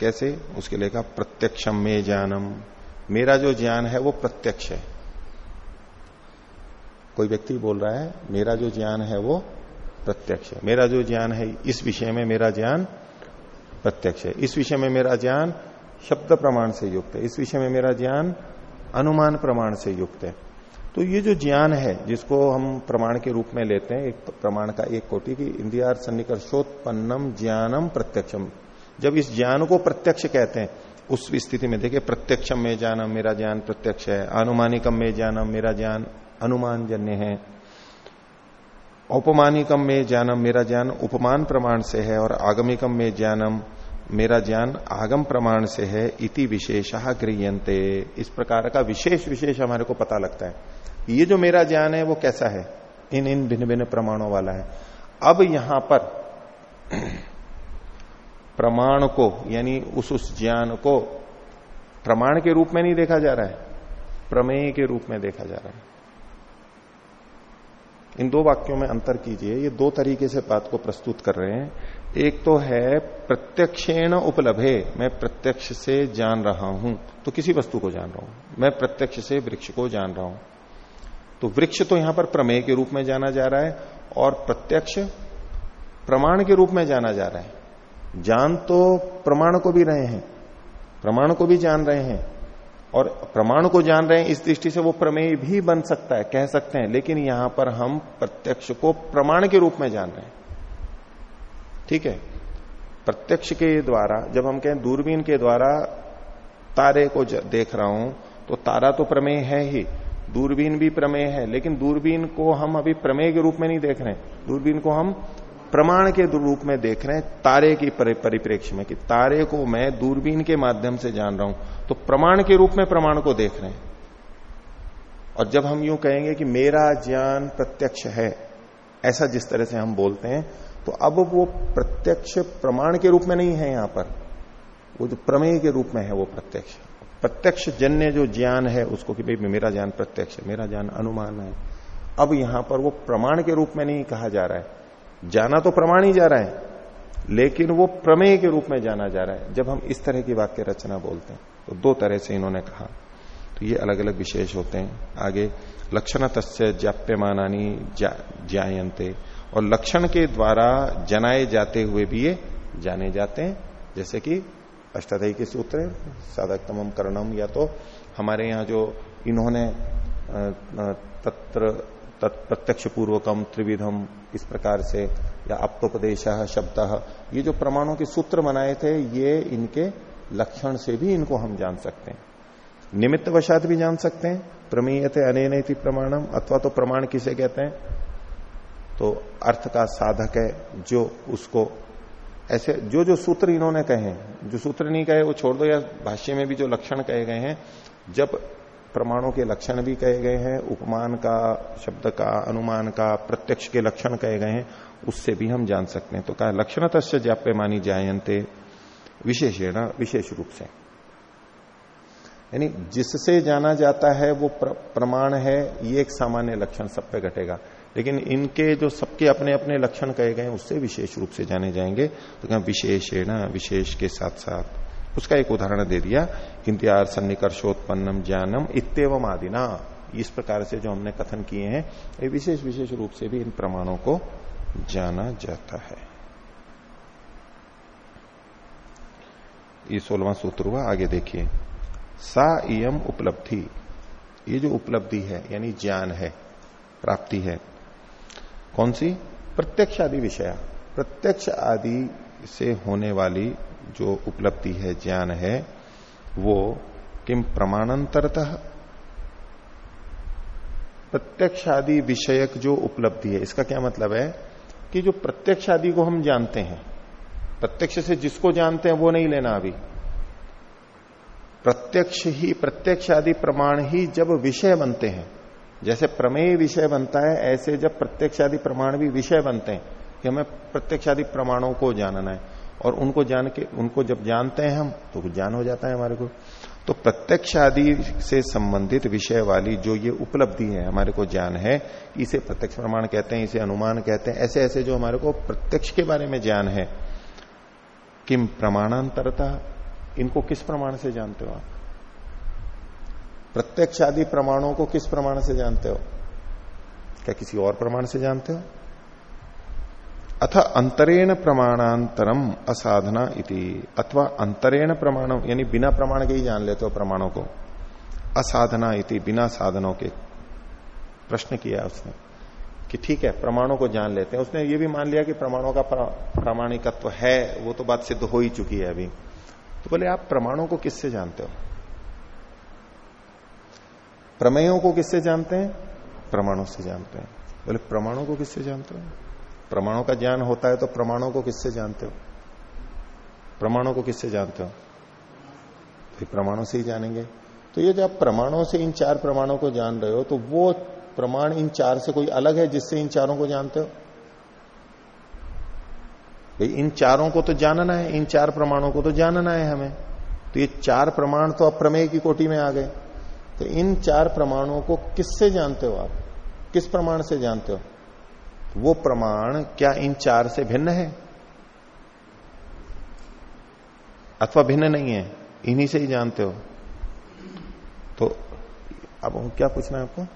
कैसे? उसके लिए कहा प्रत्यक्षम में ज्ञानम। मेरा जो ज्ञान है, वो प्रत्यक्ष है। कोई व्यक्ति बोल रहा है, मेरा जो ज्ञान है, वो प्रत्यक्ष है। मेरा जो ज्ञान है, इस विषय में मेरा ज्ञान प्रत्यक्ष है। इस विषय में मेरा ज्ञान शब्द प्रमाण से युक्त है। इस विषय में मेरा ज्ञान अनुमान प्रमाण से युक्त है। तो ये जो ज्ञान है, जिसको हम प्रमाण के रूप में लेते हैं, एक प्रमाण का एक कोटि की इंदिहार सन्निकर्षोत्पन्नम ज्ञानम प्रत्यक्षम। जब इस ज्ञान को प्रत्यक्ष कहते हैं, उस स्थिति में देखिए, प्रत्यक्षम में ज्ञानम, मेरा ज्ञान प्रत्यक्ष है, अनुमानिकम में ज्ञानम, मेरा ज्ञान अनुमान जन्य है। औपमानिकम में ज्ञानम, मेरा ज्ञान उपमान प्रमाण से है, और आगमिकम में ज्ञानम मेरा ज्ञान आगम प्रमाण से है, इति विशेष गृहते इस प्रकार का विशेष विशेष हमारे को पता लगता है। ये जो मेरा ज्ञान है, वो कैसा है? इन इन भिन्न भिन्न प्रमाणों वाला है। अब यहाँ पर (clears throat) प्रमाण को, यानी उस उस ज्ञान को प्रमाण के रूप में नहीं देखा जा रहा है, प्रमेय के रूप में देखा जा रहा है। इन दो वाक्यों में अंतर कीजिए। ये दो तरीके से बात को प्रस्तुत कर रहे हैं। एक तो है प्रत्यक्षेण उपलब्धे मैं प्रत्यक्ष से जान रहा हूँ तो किसी वस्तु को जान रहा हूँ, मैं प्रत्यक्ष से वृक्ष को जान रहा हूँ। तो वृक्ष तो यहाँ पर प्रमेय के रूप में जाना जा रहा है, और प्रत्यक्ष प्रमाण के रूप में जाना जा रहा है। जान तो प्रमाण को भी रहे हैं, प्रमाण को भी जान रहे हैं, और प्रमाण को जान रहे हैं, इस दृष्टि से वो प्रमेय भी बन सकता है, कह सकते हैं, लेकिन यहाँ पर हम प्रत्यक्ष को प्रमाण के रूप में जान रहे हैं। ठीक है? प्रत्यक्ष के द्वारा, जब हम कहें दूरबीन के द्वारा तारे को देख रहा हूँ तो तारा तो प्रमेय है ही। दूरबीन भी प्रमेय है, लेकिन दूरबीन को हम अभी प्रमेय के रूप में नहीं देख रहे दूरबीन को हम प्रमाण के रूप में देख रहे हैं, तारे की परिप्रेक्ष्य में, कि तारे को मैं दूरबीन के माध्यम से जान रहा हूँ। तो प्रमाण के रूप में प्रमाण को देख रहे हैं। और जब हम यूँ कहेंगे कि मेरा ज्ञान प्रत्यक्ष है, ऐसा जिस तरह से हम बोलते हैं तो अब वो प्रत्यक्ष प्रमाण के रूप में नहीं है यहाँ पर। वो जो प्रमेय के रूप में है, वो प्रत्यक्ष प्रत्यक्ष जन्य जो ज्ञान है, उसको कि भाई मेरा ज्ञान प्रत्यक्ष है, मेरा ज्ञान अनुमान है। अब यहाँ पर वो प्रमाण के रूप में नहीं कहा जा रहा है। जाना तो प्रमाण ही जा रहा है, लेकिन वो प्रमेय के रूप में जाना जा रहा है। जब हम इस तरह की वाक्य रचना बोलते हैं तो दो तरह से इन्होंने कहा। तो ये अलग अलग विशेष होते हैं। आगे लक्षण तस्य जाप्यमानी जायंते और लक्षण के द्वारा जनाए जाते हुए भी ये जाने जाते हैं। जैसे कि अष्टाध्यायी के सूत्र साधकतम करणम या तो हमारे यहाँ जो इन्होंने तत्र प्रत्यक्ष पूर्वकम त्रिविधम इस प्रकार से, या अप्तोपदेश शब्द, ये जो प्रमाणों के सूत्र बनाए थे, ये इनके लक्षण से भी इनको हम जान सकते हैं। निमित्त वशात भी जान सकते हैं, प्रमेयते अने प्रमाणम अथवा तो प्रमाण किसे कहते हैं? तो अर्थ का साधक है जो उसको ऐसे जो जो सूत्र इन्होंने कहे हैं जो सूत्र नहीं कहे वो छोड़ दो या भाष्य में भी जो लक्षण कहे गए हैं जब प्रमाणों के लक्षण भी कहे गए हैं उपमान का शब्द का अनुमान का प्रत्यक्ष के लक्षण कहे गए हैं उससे भी हम जान सकते हैं। तो कहा लक्षण तस्य जाप्य मानी जायंते विशेषण विशेष रूप से। यानी जिससे जाना जाता है वो प्र, प्रमाण है ये एक सामान्य लक्षण सब पे घटेगा। लेकिन इनके जो सबके अपने अपने लक्षण कहे गए उससे विशेष रूप से जाने जाएँगे। तो कहा विशेषेण, विशेष के साथ साथ? उसका एक उदाहरण दे दिया इंतज़ार सन्निकर्षोत्पन्नम ज्ञानम इतम आदिना। इस प्रकार से जो हमने कथन किए हैं, ये विशेष विशेष रूप से भी इन प्रमाणों को जाना जाता है। ये सोलवा सूत्र हुआ, आगे देखिए। सा इम उपलब्धि। ये जो उपलब्धि है, यानी ज्ञान है, प्राप्ति है कौन सी? प्रत्यक्ष आदि विषय। प्रत्यक्ष आदि से होने वाली जो उपलब्धि है, ज्ञान है, वो किम प्रमाणांतरतः? प्रत्यक्ष आदि विषयक जो उपलब्धि है, इसका क्या मतलब है? कि जो प्रत्यक्ष आदि को हम जानते हैं, प्रत्यक्ष से जिसको जानते हैं, वो नहीं लेना अभी। प्रत्यक्ष ही, प्रत्यक्ष आदि प्रमाण ही जब विषय बनते हैं जैसे प्रमेय विषय बनता है, ऐसे जब प्रत्यक्ष आदि प्रमाण भी विषय बनते हैं कि हमें प्रत्यक्ष आदि प्रमाणों को जानना है। और उनको जान के, उनको जब जानते हैं हम तो ज्ञान हो जाता है हमारे को। तो प्रत्यक्ष आदि से संबंधित विषय वाली जो ये उपलब्धि है, हमारे को ज्ञान है, इसे प्रत्यक्ष प्रमाण कहते हैं, इसे अनुमान कहते हैं ऐसे ऐसे जो हमारे को प्रत्यक्ष के बारे में ज्ञान है। किम प्रमाणांतरता, इनको किस प्रमाण से जानते हो आप? प्रत्यक्ष आदि प्रमाणों को किस प्रमाण से जानते हो? क्या किसी और प्रमाण से जानते हो? अथ अंतरेण प्रमाणांतरम असाधना इति। अथवा अंतरेण प्रमाण, यानी बिना प्रमाण के ही जान लेते हो प्रमाणों को। असाधना इति, बिना साधनों के। प्रश्न किया उसने कि ठीक है, प्रमाणों को जान लेते हैं। उसने ये भी मान लिया कि प्रमाणों का प्रामाणिकत्व है, वो तो बात सिद्ध हो ही चुकी है अभी। तो बोले, आप प्रमाणों को किससे जानते हो? प्रमेयों को किससे जानते हैं? प्रमाणों से जानते हैं। बोले, प्रमाणों को किससे जानते हो? प्रमाणों का ज्ञान होता है तो प्रमाणों को किससे जानते हो? प्रमाणों को किससे जानते हो? तो प्रमाणों से ही जानेंगे। तो ये जब प्रमाणों से इन चार प्रमाणों को जान रहे हो तो वो प्रमाण इन चार से कोई अलग है जिससे इन चारों को जानते हो? भाई, इन चारों को तो जानना है, इन चार प्रमाणों को तो जानना है हमें। तो ये चार प्रमाण तो अप्रमेय की कोटि में आ गए। तो इन चार प्रमाणों को किससे जानते हो आप? किस प्रमाण से जानते हो? वो प्रमाण क्या इन चार से भिन्न है? अथवा भिन्न नहीं है, इन्हीं से ही जानते हो? तो अब क्या पूछना है आपको?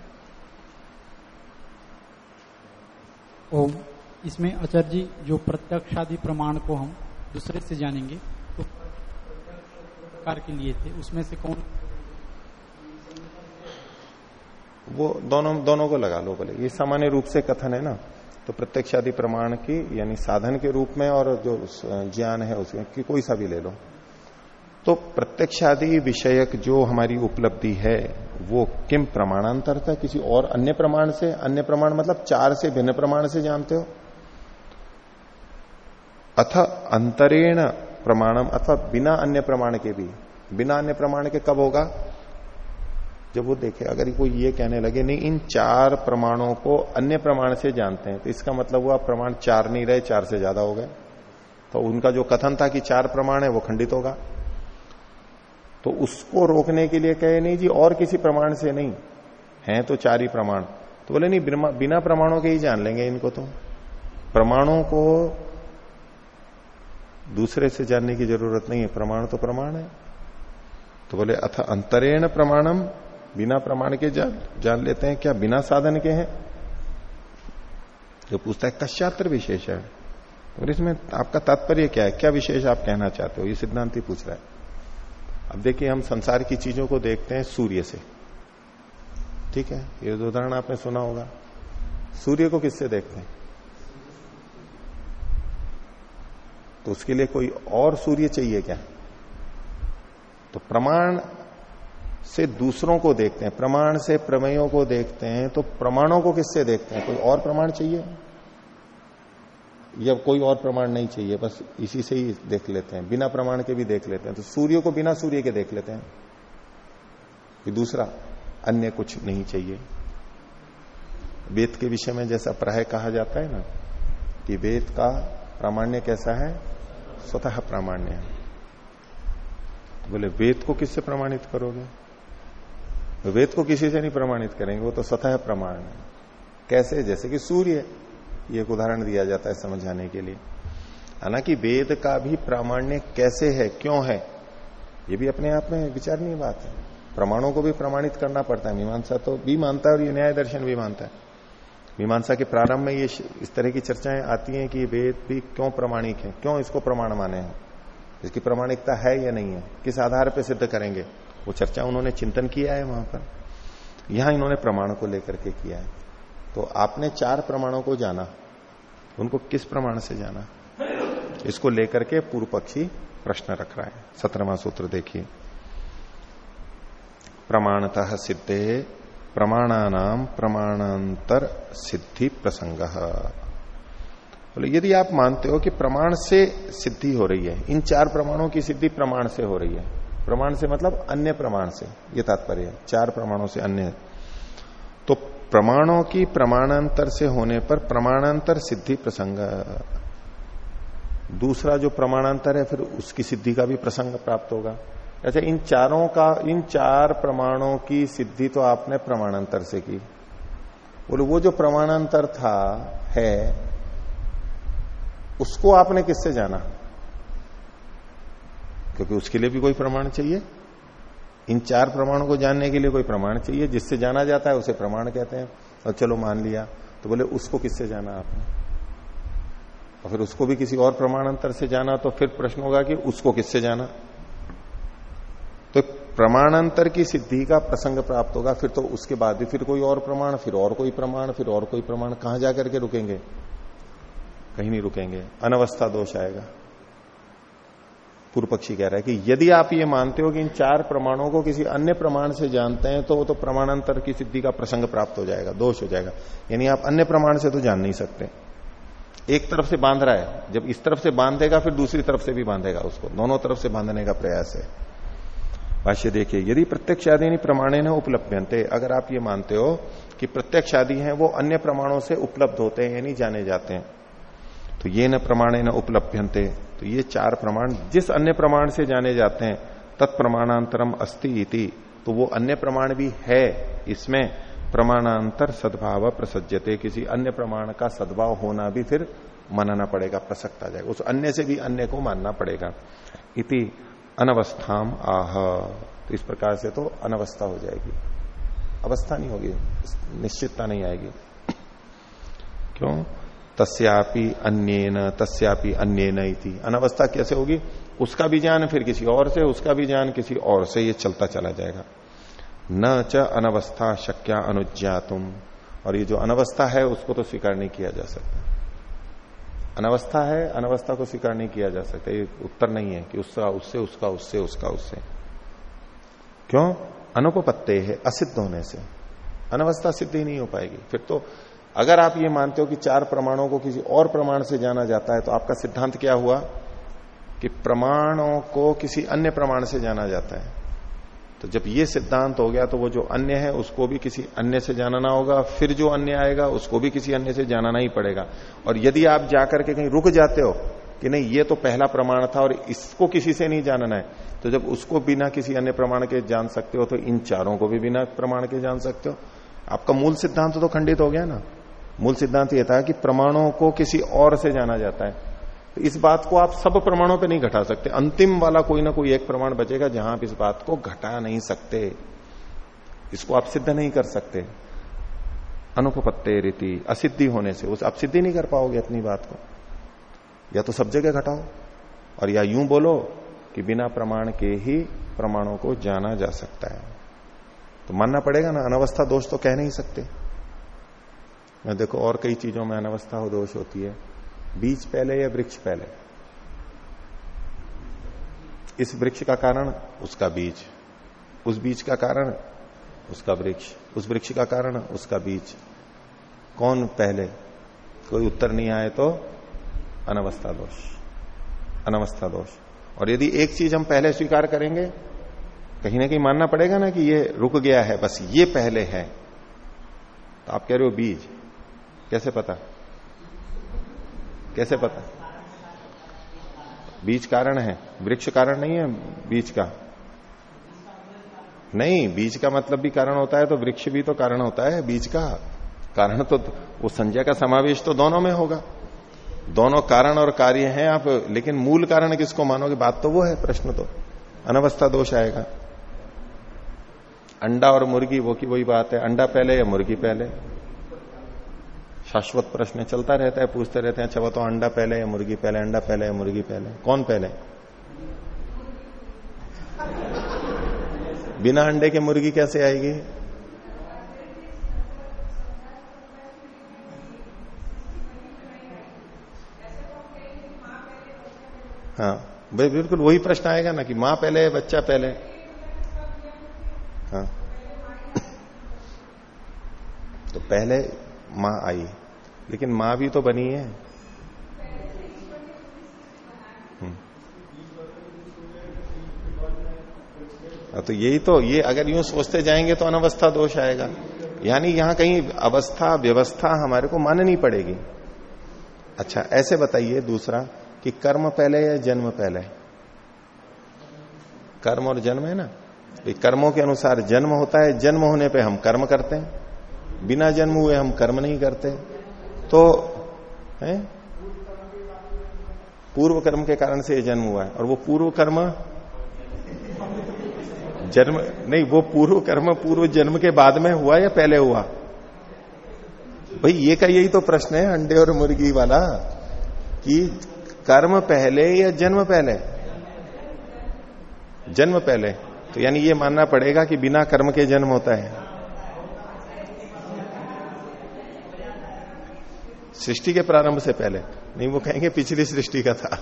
ओम। इसमें आचार्य जी, जो प्रत्यक्षादि प्रमाण को हम दूसरे से जानेंगे तो प्रकार के लिए थे, उसमें से कौन वो दोनों दोनों को लगा लो बोले ये सामान्य रूप से कथन है ना? तो प्रत्यक्षादि प्रमाण की, यानी साधन के रूप में और जो ज्ञान है उसमें, की कोई सा भी ले लो। तो प्रत्यक्षादि विषयक जो हमारी उपलब्धि है, वो किम प्रमाणांतर था? किसी और अन्य प्रमाण से? अन्य प्रमाण मतलब चार से भिन्न प्रमाण से जानते हो? अथ अंतरेण प्रमाणम अथवा बिना अन्य प्रमाण के भी। बिना अन्य प्रमाण के कब होगा? जब वो देखे, अगर कोई ये कहने लगे, नहीं, इन चार प्रमाणों को अन्य प्रमाण से जानते हैं तो इसका मतलब हुआ प्रमाण चार नहीं रहे, चार से ज़्यादा हो गए। तो उनका जो कथन था कि चार प्रमाण है, वो खंडित होगा। तो उसको रोकने के लिए कहे, नहीं जी, और किसी प्रमाण से नहीं, है तो चार ही प्रमाण। तो बोले, नहीं बिना प्रमाणों के ही जान लेंगे इनको तो प्रमाणों को दूसरे से जानने की ज़रूरत नहीं है, प्रमाण तो प्रमाण है। तो बोले, अथ अंतरेण प्रमाणम बिना प्रमाण के जान जान लेते हैं, क्या बिना साधन के हैं? जो पूछता है, कश्यात्र विशेष है। और इसमें आपका तात्पर्य क्या है? क्या विशेष आप कहना चाहते हो? ये सिद्धांत ही पूछ रहा है। अब देखिए, हम संसार की चीज़ों को देखते हैं सूर्य से। ठीक है? ये उदाहरण आपने सुना होगा। सूर्य को किससे देखते हैं? तो उसके लिए कोई और सूर्य चाहिए क्या? तो प्रमाण से दूसरों को देखते हैं, प्रमाण से प्रमेयों को देखते हैं तो प्रमाणों को किससे देखते हैं? कोई और प्रमाण चाहिए? या कोई और प्रमाण नहीं चाहिए, बस इसी से ही देख लेते हैं, बिना प्रमाण के भी देख लेते हैं। तो सूर्य को बिना सूर्य के देख लेते हैं। कि दूसरा, अन्य कुछ नहीं चाहिए। वेद के विषय में जैसा प्राय कहा जाता है ना, कि वेद का प्रामाण्य कैसा है? स्वतः प्रामाण्य है। तो बोले, वेद को किससे प्रमाणित करोगे? वेद को किसी से नहीं प्रमाणित करेंगे, वो तो स्वतः प्रमाण है। कैसे? जैसे कि सूर्य, ये एक उदाहरण दिया जाता है समझाने के लिए। हालाँकि वेद का भी प्रामाण्य कैसे है, क्यों है, ये भी अपने आप में विचारनीय बात है। प्रमाणों को भी प्रमाणित करना पड़ता है। मीमांसा तो भी मानता है और ये न्याय दर्शन भी मानता है। मीमांसा के प्रारंभ में ये इस तरह की चर्चाएँ आती हैं कि वेद भी क्यों प्रमाणिक है, क्यों इसको प्रमाण माने हैं? इसकी प्रमाणिकता है या नहीं है? किस आधार पर सिद्ध करेंगे? वो चर्चा उन्होंने चिंतन किया है वहाँ पर। यहाँ इन्होंने प्रमाण को लेकर के किया है। तो आपने चार प्रमाणों को जाना। उनको किस प्रमाण से जाना? इसको लेकर के पूर्व पक्षी प्रश्न रख रहा है। सत्रहवा सूत्र देखिए। प्रमाणतः सिद्धे प्रमाणानाम प्रमाणांतर सिद्धि प्रसंग। बोले, यदि आप मानते हो कि प्रमाण से सिद्धि हो रही है, इन चार प्रमाणों की सिद्धि प्रमाण से हो रही है प्रमाण से मतलब अन्य प्रमाण से, ये तात्पर्य है। चार प्रमाणों से अन्य तो प्रमाणों की प्रमाणांतर से होने पर प्रमाणांतर सिद्धि प्रसंग। दूसरा जो प्रमाणांतर है, फिर उसकी सिद्धि का भी प्रसंग प्राप्त होगा। अच्छा इन चारों का, इन चार प्रमाणों की सिद्धि तो आपने प्रमाणांतर से की। बोले, वो जो प्रमाणांतर था, है, उसको आपने किससे जाना? क्योंकि उसके लिए भी कोई प्रमाण चाहिए। इन चार प्रमाणों को जानने के लिए कोई प्रमाण चाहिए। जिससे जाना जाता है, उसे प्रमाण कहते हैं। और चलो मान लिया तो बोले, उसको किससे जाना आपने? और फिर उसको भी किसी और प्रमाणांतर से जाना तो फिर प्रश्न होगा कि उसको किससे जाना? तो प्रमाणांतर की सिद्धि का प्रसंग प्राप्त होगा, फिर तो उसके बाद भी फिर कोई और प्रमाण, फिर और कोई प्रमाण, फिर और कोई प्रमाण। कहाँ जाकर के रुकेंगे? कहीं नहीं रुकेंगे। अनवस्था दोष आएगा। पूर्व पक्षी कह रहा है कि यदि आप ये मानते हो कि इन चार प्रमाणों को किसी अन्य प्रमाण से जानते हैं तो वो तो प्रमाणांतर की सिद्धि का प्रसंग प्राप्त हो जाएगा, दोष हो जाएगा। यानी आप अन्य प्रमाण से तो जान नहीं सकते। एक तरफ़ से बाँध रहा है, जब इस तरफ़ से बांधेगा, फिर दूसरी तरफ़ से भी बांधेगा उसको। दोनों तरफ़ से बांधने का प्रयास है। भाष्य देखिए, यदि प्रत्यक्ष आदि प्रमाणे न उपलब्धते अगर आप ये मानते हो कि प्रत्यक्ष आदि है, वो अन्य प्रमाणों से उपलब्ध होते हैं, यानी जाने जाते हैं तो ये न प्रमाणे न उपलब्धते तो ये चार प्रमाण जिस अन्य प्रमाण से जाने जाते हैं, तत्प्रमाणांतरम अस्ति इति तो वो अन्य प्रमाण भी है इसमें। प्रमाणांतर सद्भाव प्रसज्जते किसी अन्य प्रमाण का सद्भाव होना भी फिर मानना पड़ेगा, प्रसक्त आ जाएगा। उस अन्य से भी अन्य को मानना पड़ेगा। इति अनवस्थाम आह। तो इस प्रकार से तो अनवस्था हो जाएगी। अवस्था नहीं होगी, निश्चितता नहीं आएगी। क्यों? तस्यापि अन्य तस्यापि अन्य इति। अनवस्था कैसे होगी? उसका भी ज्ञान, फिर किसी और से, उसका भी ज्ञान, किसी और से ये चलता चला जाएगा। न च अनवस्था शक्या अनुज्ञा तुम और ये जो अनवस्था है, उसको तो स्वीकार नहीं किया जा सकता। अनवस्था है, अनवस्था को स्वीकार नहीं किया जा सकता। ये उत्तर नहीं है कि उसका, उससे उसका उससे उसका, उससे। क्यों? अनुपत्ते है, असिद्ध होने से। अनवस्था सिद्ध ही नहीं हो पाएगी। फिर तो अगर आप ये मानते हो कि चार प्रमाणों को किसी और प्रमाण से जाना जाता है तो आपका सिद्धांत क्या हुआ? कि प्रमाणों को किसी अन्य प्रमाण से जाना जाता है। तो जब ये सिद्धांत हो गया तो वो जो अन्य है, उसको भी किसी अन्य से जानना होगा। फिर जो अन्य आएगा, उसको भी किसी अन्य से जानना ही पड़ेगा। और यदि आप जाकर के कहीं रुक जाते हो कि नहीं, ये तो पहला प्रमाण था और इसको किसी से नहीं जानना है तो जब उसको बिना किसी अन्य प्रमाण के जान सकते हो तो इन चारों को भी बिना प्रमाण के जान सकते हो। आपका मूल सिद्धांत तो खंडित हो गया ना। मूल सिद्धांत यह था कि प्रमाणों को किसी और से जाना जाता है। तो इस बात को आप सब प्रमाणों पे नहीं घटा सकते। अंतिम वाला कोई ना कोई एक प्रमाण बचेगा जहाँ आप इस बात को घटा नहीं सकते। इसको आप सिद्ध नहीं कर सकते। अनुपत्ते रीति, असिद्धि होने से उस आप सिद्धि नहीं कर पाओगे अपनी बात को। या तो सब जगह घटाओ और या यूँ बोलो कि बिना प्रमाण के ही प्रमाणों को जाना जा सकता है। तो मानना पड़ेगा ना, अनवस्था दोष तो कह नहीं सकते। देखो, और कई चीज़ों में अनवस्था हो, दोष होती है। बीज पहले या वृक्ष पहले? इस वृक्ष का कारण, उसका बीज। उस बीज का कारण, उसका वृक्ष। उस वृक्ष का कारण, उसका बीज। कौन पहले? कोई उत्तर नहीं आए तो अनवस्था दोष। अनवस्था दोष। और यदि एक चीज़ हम पहले स्वीकार करेंगे, कहीं ना कहीं मानना पड़ेगा ना कि ये रुक गया है, बस ये पहले है। तो आप कह रहे हो बीज। कैसे पता? कैसे पता? बीज कारण है। वृक्ष कारण नहीं है बीज का। नहीं, बीज का मतलब भी कारण होता है तो वृक्ष भी तो कारण होता है, बीज का। कारण तो वो संजय का समावेश तो दोनों में होगा। दोनों कारण और कार्य हैं आप, लेकिन मूल कारण किसको मानोगे? बात तो वो है, प्रश्न तो। अनवस्था दोष आएगा। अंडा और मुर्गी वो की वही बात है। अंडा पहले या मुर्गी पहले? शाश्वत प्रश्न चलता रहता है, पूछते रहते हैं अच्छा तो अंडा पहले या मुर्गी पहले, अंडा पहले या मुर्गी पहले? कौन पहले? बिना अंडे के मुर्गी कैसे आएगी? हाँ भाई बिल्कुल वही प्रश्न आएगा ना कि माँ पहले बच्चा पहले? हाँ। (coughs) तो पहले माँ आई। लेकिन माँ भी तो बनी है। हम्म। हाँ, तो यही तो ये अगर यूँ सोचते जाएँगे तो अनवस्था दोष आएगा। यानी यहाँ कहीं अवस्था व्यवस्था हमारे को माननी पड़ेगी। अच्छा ऐसे बताइए दूसरा कि कर्म पहले या जन्म पहले? कर्म और जन्म है ना? कर्मों के अनुसार जन्म होता है जन्म होने पे हम कर्म करते हैं। बिना जन्म हुए हम कर्म नहीं करते। तो है? पूर्व कर्म के कारण से ये जन्म हुआ है। और वो पूर्व कर्म जन्म, नहीं, वो पूर्व कर्म पूर्व जन्म के बाद में हुआ या पहले हुआ? भाई, ये का यही तो प्रश्न है, अंडे और मुर्गी वाला, कि कर्म पहले या जन्म पहले? जन्म पहले। तो यानी ये मानना पड़ेगा कि बिना कर्म के जन्म होता है। सृष्टि के प्रारंभ से पहले। नहीं, वो कहेंगे पिछली सृष्टि का था।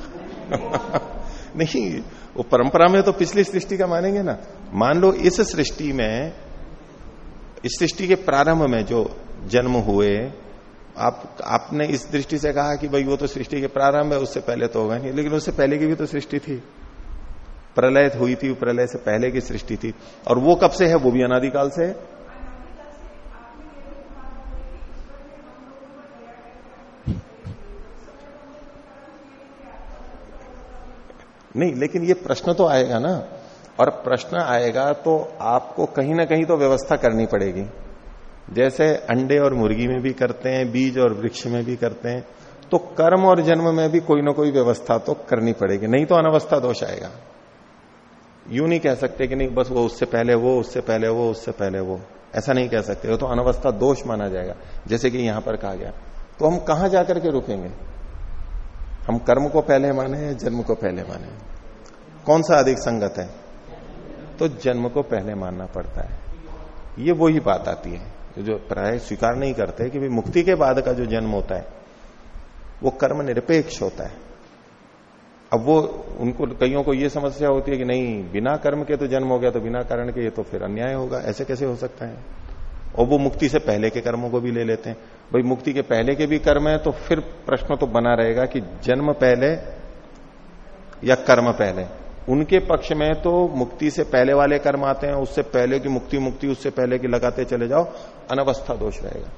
(laughs) नहीं, वो परंपरा में तो पिछली सृष्टि का मानेंगे ना। मान लो इस सृष्टि में, इस सृष्टि के प्रारंभ में जो जन्म हुए, आप, आपने इस दृष्टि से कहा कि भाई वो तो सृष्टि के प्रारंभ है, उससे पहले तो होगा नहीं। लेकिन उससे पहले की भी तो सृष्टि थी। प्रलय हुई थी प्रलय से पहले की सृष्टि थी। और वो कब से है? वो भी अनादिकाल से। नहीं, लेकिन ये प्रश्न तो आएगा ना। और प्रश्न आएगा तो आपको कहीं ना कहीं तो व्यवस्था करनी पड़ेगी। जैसे अंडे और मुर्गी में भी करते हैं, बीज और वृक्ष में भी करते हैं तो कर्म और जन्म में भी कोई ना कोई व्यवस्था तो करनी पड़ेगी, नहीं तो अनवस्था दोष आएगा। यूँ नहीं कह सकते कि नहीं, बस वो उससे पहले वो, उससे पहले वो, उससे पहले वो। ऐसा नहीं कह सकते, वो तो अनवस्था दोष माना जाएगा, जैसे कि यहाँ पर कहा गया। तो हम कहाँ जाकर के रुकेंगे? हम कर्म को पहले माने या जन्म को पहले माने कौन सा अधिक संगत है? तो जन्म को पहले मानना पड़ता है। ये वो ही बात आती है। जो प्राय स्वीकार नहीं करते कि मुक्ति के बाद का जो जन्म होता है, वो कर्म निरपेक्ष होता है। अब वो, उनको, कईयों को ये समस्या होती है कि नहीं, बिना कर्म के तो जन्म हो गया तो बिना कारण के ये तो फिर अन्याय होगा। ऐसे कैसे हो सकता है? और वो मुक्ति से पहले के कर्मों को भी ले लेते हैं। भाई, मुक्ति के पहले के भी कर्म है तो फिर प्रश्न तो बना रहेगा कि जन्म पहले या कर्म पहले। उनके पक्ष में तो मुक्ति से पहले वाले कर्म आते हैं, उससे पहले की मुक्ति मुक्ति उससे पहले की लगाते चले जाओ, अनवस्था दोष रहेगा।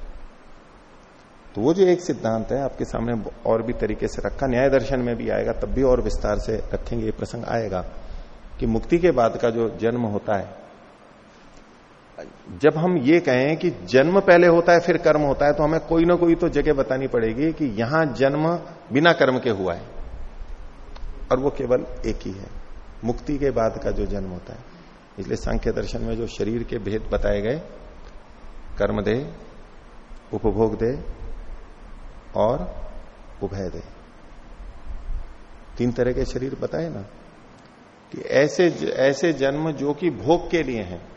तो वो जो एक सिद्धांत है, आपके सामने और भी तरीके से रखा, न्याय दर्शन में भी आएगा, तब भी और विस्तार से रखेंगे, ये प्रसंग आएगा कि मुक्ति के बाद का जो जन्म होता है जब हम ये कहें कि जन्म पहले होता है, फिर कर्म होता है तो हमें कोई ना कोई तो जगह बतानी पड़ेगी कि यहाँ जन्म बिना कर्म के हुआ है। और वो केवल एक ही है। मुक्ति के बाद का जो जन्म होता है। इसलिए सांख्य दर्शन में जो शरीर के भेद बताए गए, कर्म दे, उपभोग दे और उभय दे। तीन तरह के शरीर बताए ना कि ऐसे ऐसे जन्म जो कि भोग के लिए हैं।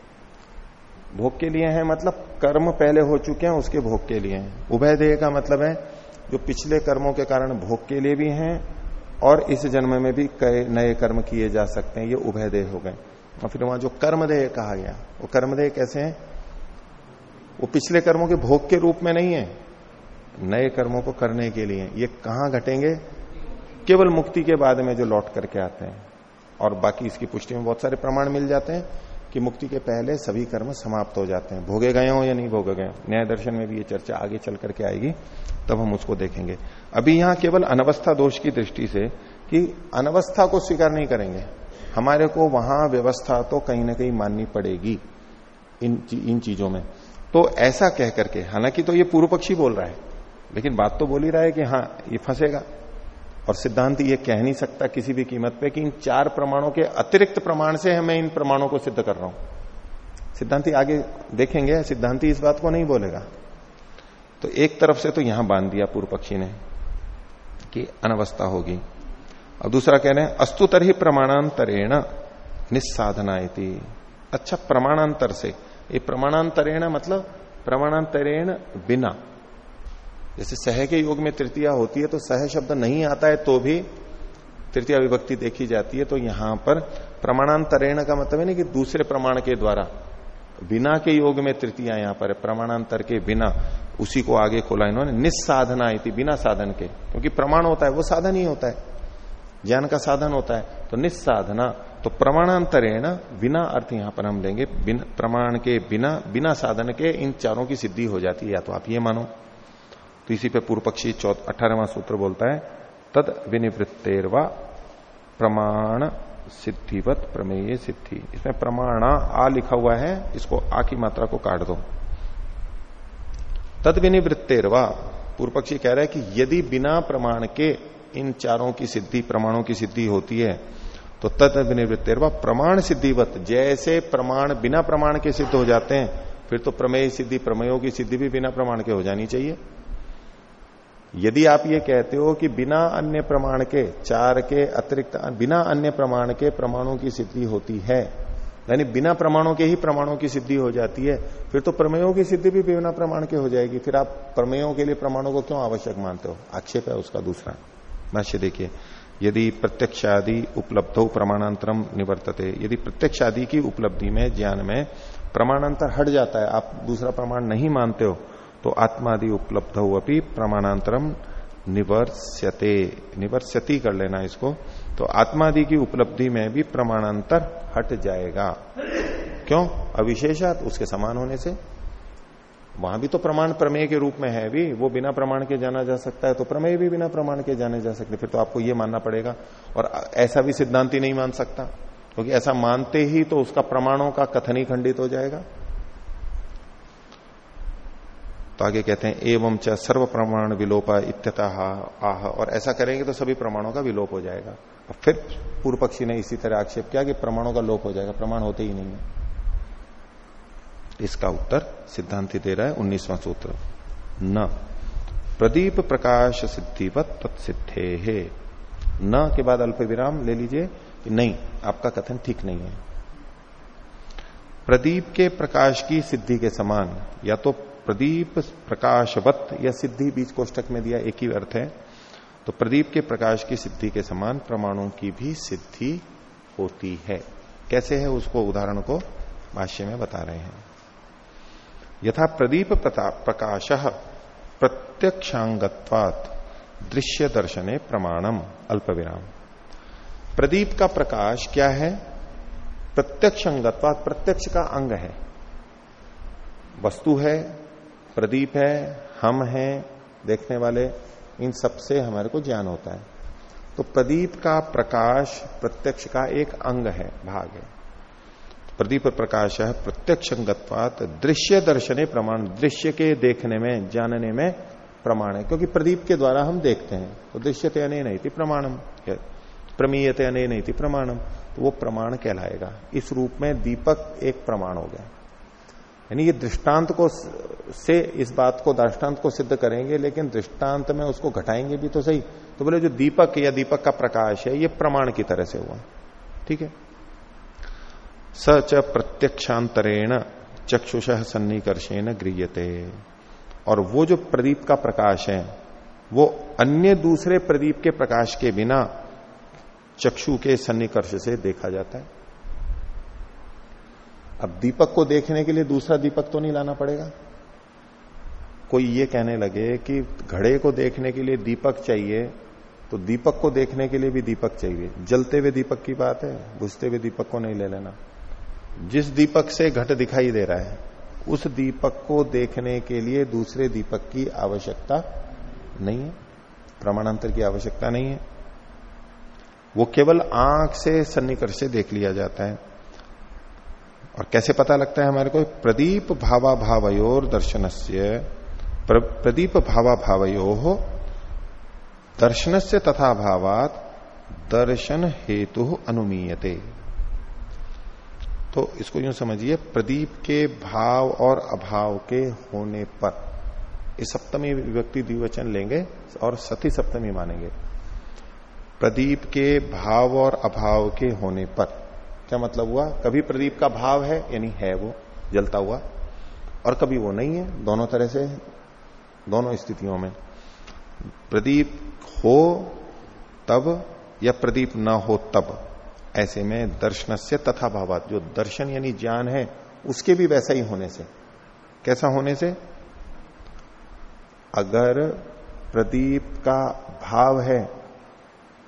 भोग के लिए है मतलब कर्म पहले हो चुके हैं, उसके भोग के लिए हैं। उभय देह का मतलब है, जो पिछले कर्मों के कारण भोग के लिए भी हैं, और इस जन्म में भी कई नए कर्म किए जा सकते हैं, ये उभय देह हो गए। और फिर वहाँ जो कर्मदेह कहा गया, वो कर्मदेह कैसे है? वो पिछले कर्मों के भोग के रूप में नहीं है, नए कर्मों को करने के लिए। ये कहाँ घटेंगे? केवल मुक्ति के बाद में जो लौट करके आते हैं, और बाकी इसकी पुष्टि में बहुत सारे प्रमाण मिल जाते हैं। कि मुक्ति के पहले सभी कर्म समाप्त हो जाते हैं। भोगे गए हो या नहीं भोगे गए न्याय दर्शन में भी ये चर्चा आगे चल करके आएगी, तब हम उसको देखेंगे। अभी यहाँ केवल अनवस्था दोष की दृष्टि से कि अनवस्था को स्वीकार नहीं करेंगे। हमारे को वहाँ व्यवस्था तो कहीं ना कहीं माननी पड़ेगी इन इन चीज़ों में। तो ऐसा कह करके, हालाँकि तो ये पूर्व पक्षी बोल रहा है, लेकिन बात तो बोल ही रहा है कि हाँ ये फंसेगा। और सिद्धांत ये कह नहीं सकता किसी भी कीमत पे कि इन चार प्रमाणों के अतिरिक्त प्रमाण से मैं इन प्रमाणों को सिद्ध कर रहा हूँ। सिद्धांति आगे देखेंगे, सिद्धांति इस बात को नहीं बोलेगा। तो एक तरफ़ से तो यहाँ बाँध दिया पूर्व पक्षी ने कि अनवस्था होगी। अब दूसरा कह रहे हैं अस्तुतर ही प्रमाणांतरेण निस्साधना अच्छा प्रमाणांतर से। ये प्रमाणांतरेण मतलब प्रमाणांतरेण बिना। जैसे सह के योग में तृतीया होती है तो सह शब्द नहीं आता है तो भी तृतीय विभक्ति देखी जाती है तो यहाँ पर प्रमाणांतरेण का मतलब है ना कि दूसरे प्रमाण के द्वारा, बिना के योग में तृतीया यहाँ पर प्रमाणांतर के बिना, उसी को आगे खोला इन्होंने, निस्साधना आई थी बिना साधन के, क्योंकि प्रमाण होता है, वो साधन ही होता है, ज्ञान का साधन होता है तो निस्साधना तो प्रमाणांतरेण, बिना अर्थ यहाँ पर हम लेंगे प्रमाण के बिना बिना साधन के इन चारों की सिद्धि हो जाती है, या तो आप ये मानो। तो इसी पे पूर्व पक्षी चौथ, अठारहवा सूत्र बोलता है, तद विनिवृत्तेरवा प्रमाण सिद्धिवत प्रमेय सिद्धि। इसमें प्रमाणा आ लिखा हुआ है, इसको आ की मात्रा को काट दो। तद विनिवृत्तेरवा पूर्व पक्षी कह रहा है कि यदि बिना प्रमाण के इन चारों की सिद्धि, प्रमाणों की सिद्धि होती है तो तद विनिवृत्तेरवा प्रमाण सिद्धिवत। जैसे प्रमाण बिना प्रमाण के सिद्ध हो जाते हैं, फिर तो प्रमेय सिद्धि, प्रमेयों की सिद्धि भी बिना प्रमाण के हो जानी चाहिए। यदि आप ये कहते हो कि बिना अन्य प्रमाण के, चार के अतिरिक्त, बिना अन्य प्रमाण के प्रमाणों की सिद्धि होती है, यानी बिना प्रमाणों के ही प्रमाणों की सिद्धि हो जाती है, फिर तो प्रमेयों की सिद्धि भी बिना प्रमाण के हो जाएगी। फिर आप प्रमेयों के लिए प्रमाणों को क्यों आवश्यक मानते हो? आक्षेप है उसका दूसरा। भाष्य देखिए, यदि प्रत्यक्षादि उपलब्ध हो प्रमाणांतरम निवर्तते, यदि प्रत्यक्ष आदि की उपलब्धि में, ज्ञान में प्रमाणांतर हट जाता है, आप दूसरा प्रमाण नहीं मानते हो तो आत्मादि उपलब्ध हो अपनी प्रमाणांतरम निवर्स्यते। निवर्स्यति कर लेना इसको तो आत्मादि की उपलब्धि में भी प्रमाणांतर हट जाएगा। क्यों? अविशेषात उसके समान होने से। वहाँ भी तो प्रमाण प्रमेय के रूप में है भी वो बिना प्रमाण के जाना जा सकता है तो प्रमेय भी बिना प्रमाण के जाने जा सकते, फिर तो आपको ये मानना पड़ेगा। और ऐसा भी सिद्धांति नहीं मान सकता, क्योंकि ऐसा मानते ही तो उसका प्रमाणों का कथन ही खंडित हो जाएगा। तो आगे कहते हैं, एवं च सर्व प्रमाण विलोप इत्यता, आह। और ऐसा करेंगे तो सभी प्रमाणों का विलोप हो जाएगा। और फिर पूर्व पक्षी ने इसी तरह आक्षेप किया कि प्रमाणों का लोप हो जाएगा, प्रमाण होते ही नहीं है। इसका उत्तर सिद्धांति दे रहा है उन्नीसवां सूत्र। न, प्रदीप प्रकाश सिद्धिवत तत्सिद्धे। है न के बाद अल्प विराम ले लीजिए कि नहीं, आपका कथन ठीक नहीं है। प्रदीप के प्रकाश की सिद्धि के समान, या तो प्रदीप प्रकाशवत या सिद्धि बीच कोष्टक में दिया एक ही अर्थ है। तो प्रदीप के प्रकाश की सिद्धि के समान प्रमाणों की भी सिद्धि होती है। कैसे है उसको उदाहरण को भाष्य में बता रहे हैं। यथा प्रदीप प्रकाश प्रत्यक्षांगत्वात दृश्य दर्शने प्रमाणम अल्प विराम प्रदीप का प्रकाश क्या है? प्रत्यक्ष अंगत्वात प्रत्यक्ष का अंग है। वस्तु है प्रदीप है, हम हैं, देखने वाले, इन सबसे हमारे को ज्ञान होता है। तो प्रदीप का प्रकाश, प्रत्यक्ष का एक अंग है, भाग है। प्रदीप प्रकाश है प्रत्यक्ष अंगत्वात दृश्य दर्शने प्रमाण, दृश्य के देखने में, जानने में प्रमाण है। क्योंकि प्रदीप के द्वारा हम देखते हैं तो दृश्यते अने नहीं थी प्रमाणम प्रमीयते अने नहीं थी प्रमाणम तो वो प्रमाण कहलाएगा। इस रूप में दीपक एक प्रमाण हो गया। यानी ये दृष्टांत को से इस बात को दृष्टांत को सिद्ध करेंगे, लेकिन दृष्टांत में उसको घटाएँगे भी तो सही। तो बोले, जो दीपक या दीपक का प्रकाश है, ये प्रमाण की तरह से हुआ। ठीक है? सच प्रत्यक्षांतरेण चक्षुष सन्निकर्षेण गृहते और वो जो प्रदीप का प्रकाश है, वो अन्य दूसरे प्रदीप के प्रकाश के बिना चक्षु के सन्निकर्ष से देखा जाता है। अब दीपक को देखने के लिए दूसरा दीपक तो नहीं लाना पड़ेगा। कोई ये कहने लगे कि घड़े को देखने के लिए दीपक चाहिए तो दीपक को देखने के लिए भी दीपक चाहिए। जलते हुए दीपक की बात है बुझते हुए दीपक को नहीं ले लेना। जिस दीपक से घट दिखाई दे रहा है, उस दीपक को देखने के लिए दूसरे दीपक की आवश्यकता नहीं है। प्रमाणांतर की आवश्यकता नहीं है। वो केवल आँख से सन्निकर्ष से देख लिया जाता है। और कैसे पता लगता है हमारे को? प्रदीप भावा भावयोर दर्शन से प्रदीप भावा भावयो हो दर्शन से तथा भावात दर्शन हेतु अनुमीयते। तो इसको यूँ समझिए, प्रदीप के भाव और अभाव के होने पर। इस सप्तमी विभक्ति द्विवचन लेंगे और सती सप्तमी मानेंगे। प्रदीप के भाव और अभाव के होने पर। क्या मतलब हुआ? कभी प्रदीप का भाव है? यानी है वो, जलता हुआ। और कभी वो नहीं है, दोनों तरह से, दोनों स्थितियों में। प्रदीप हो तब या प्रदीप ना हो तब? ऐसे में दर्शन से तथा भावात। जो दर्शन यानी ज्ञान है, उसके भी वैसा ही होने से। कैसा होने से? अगर प्रदीप का भाव है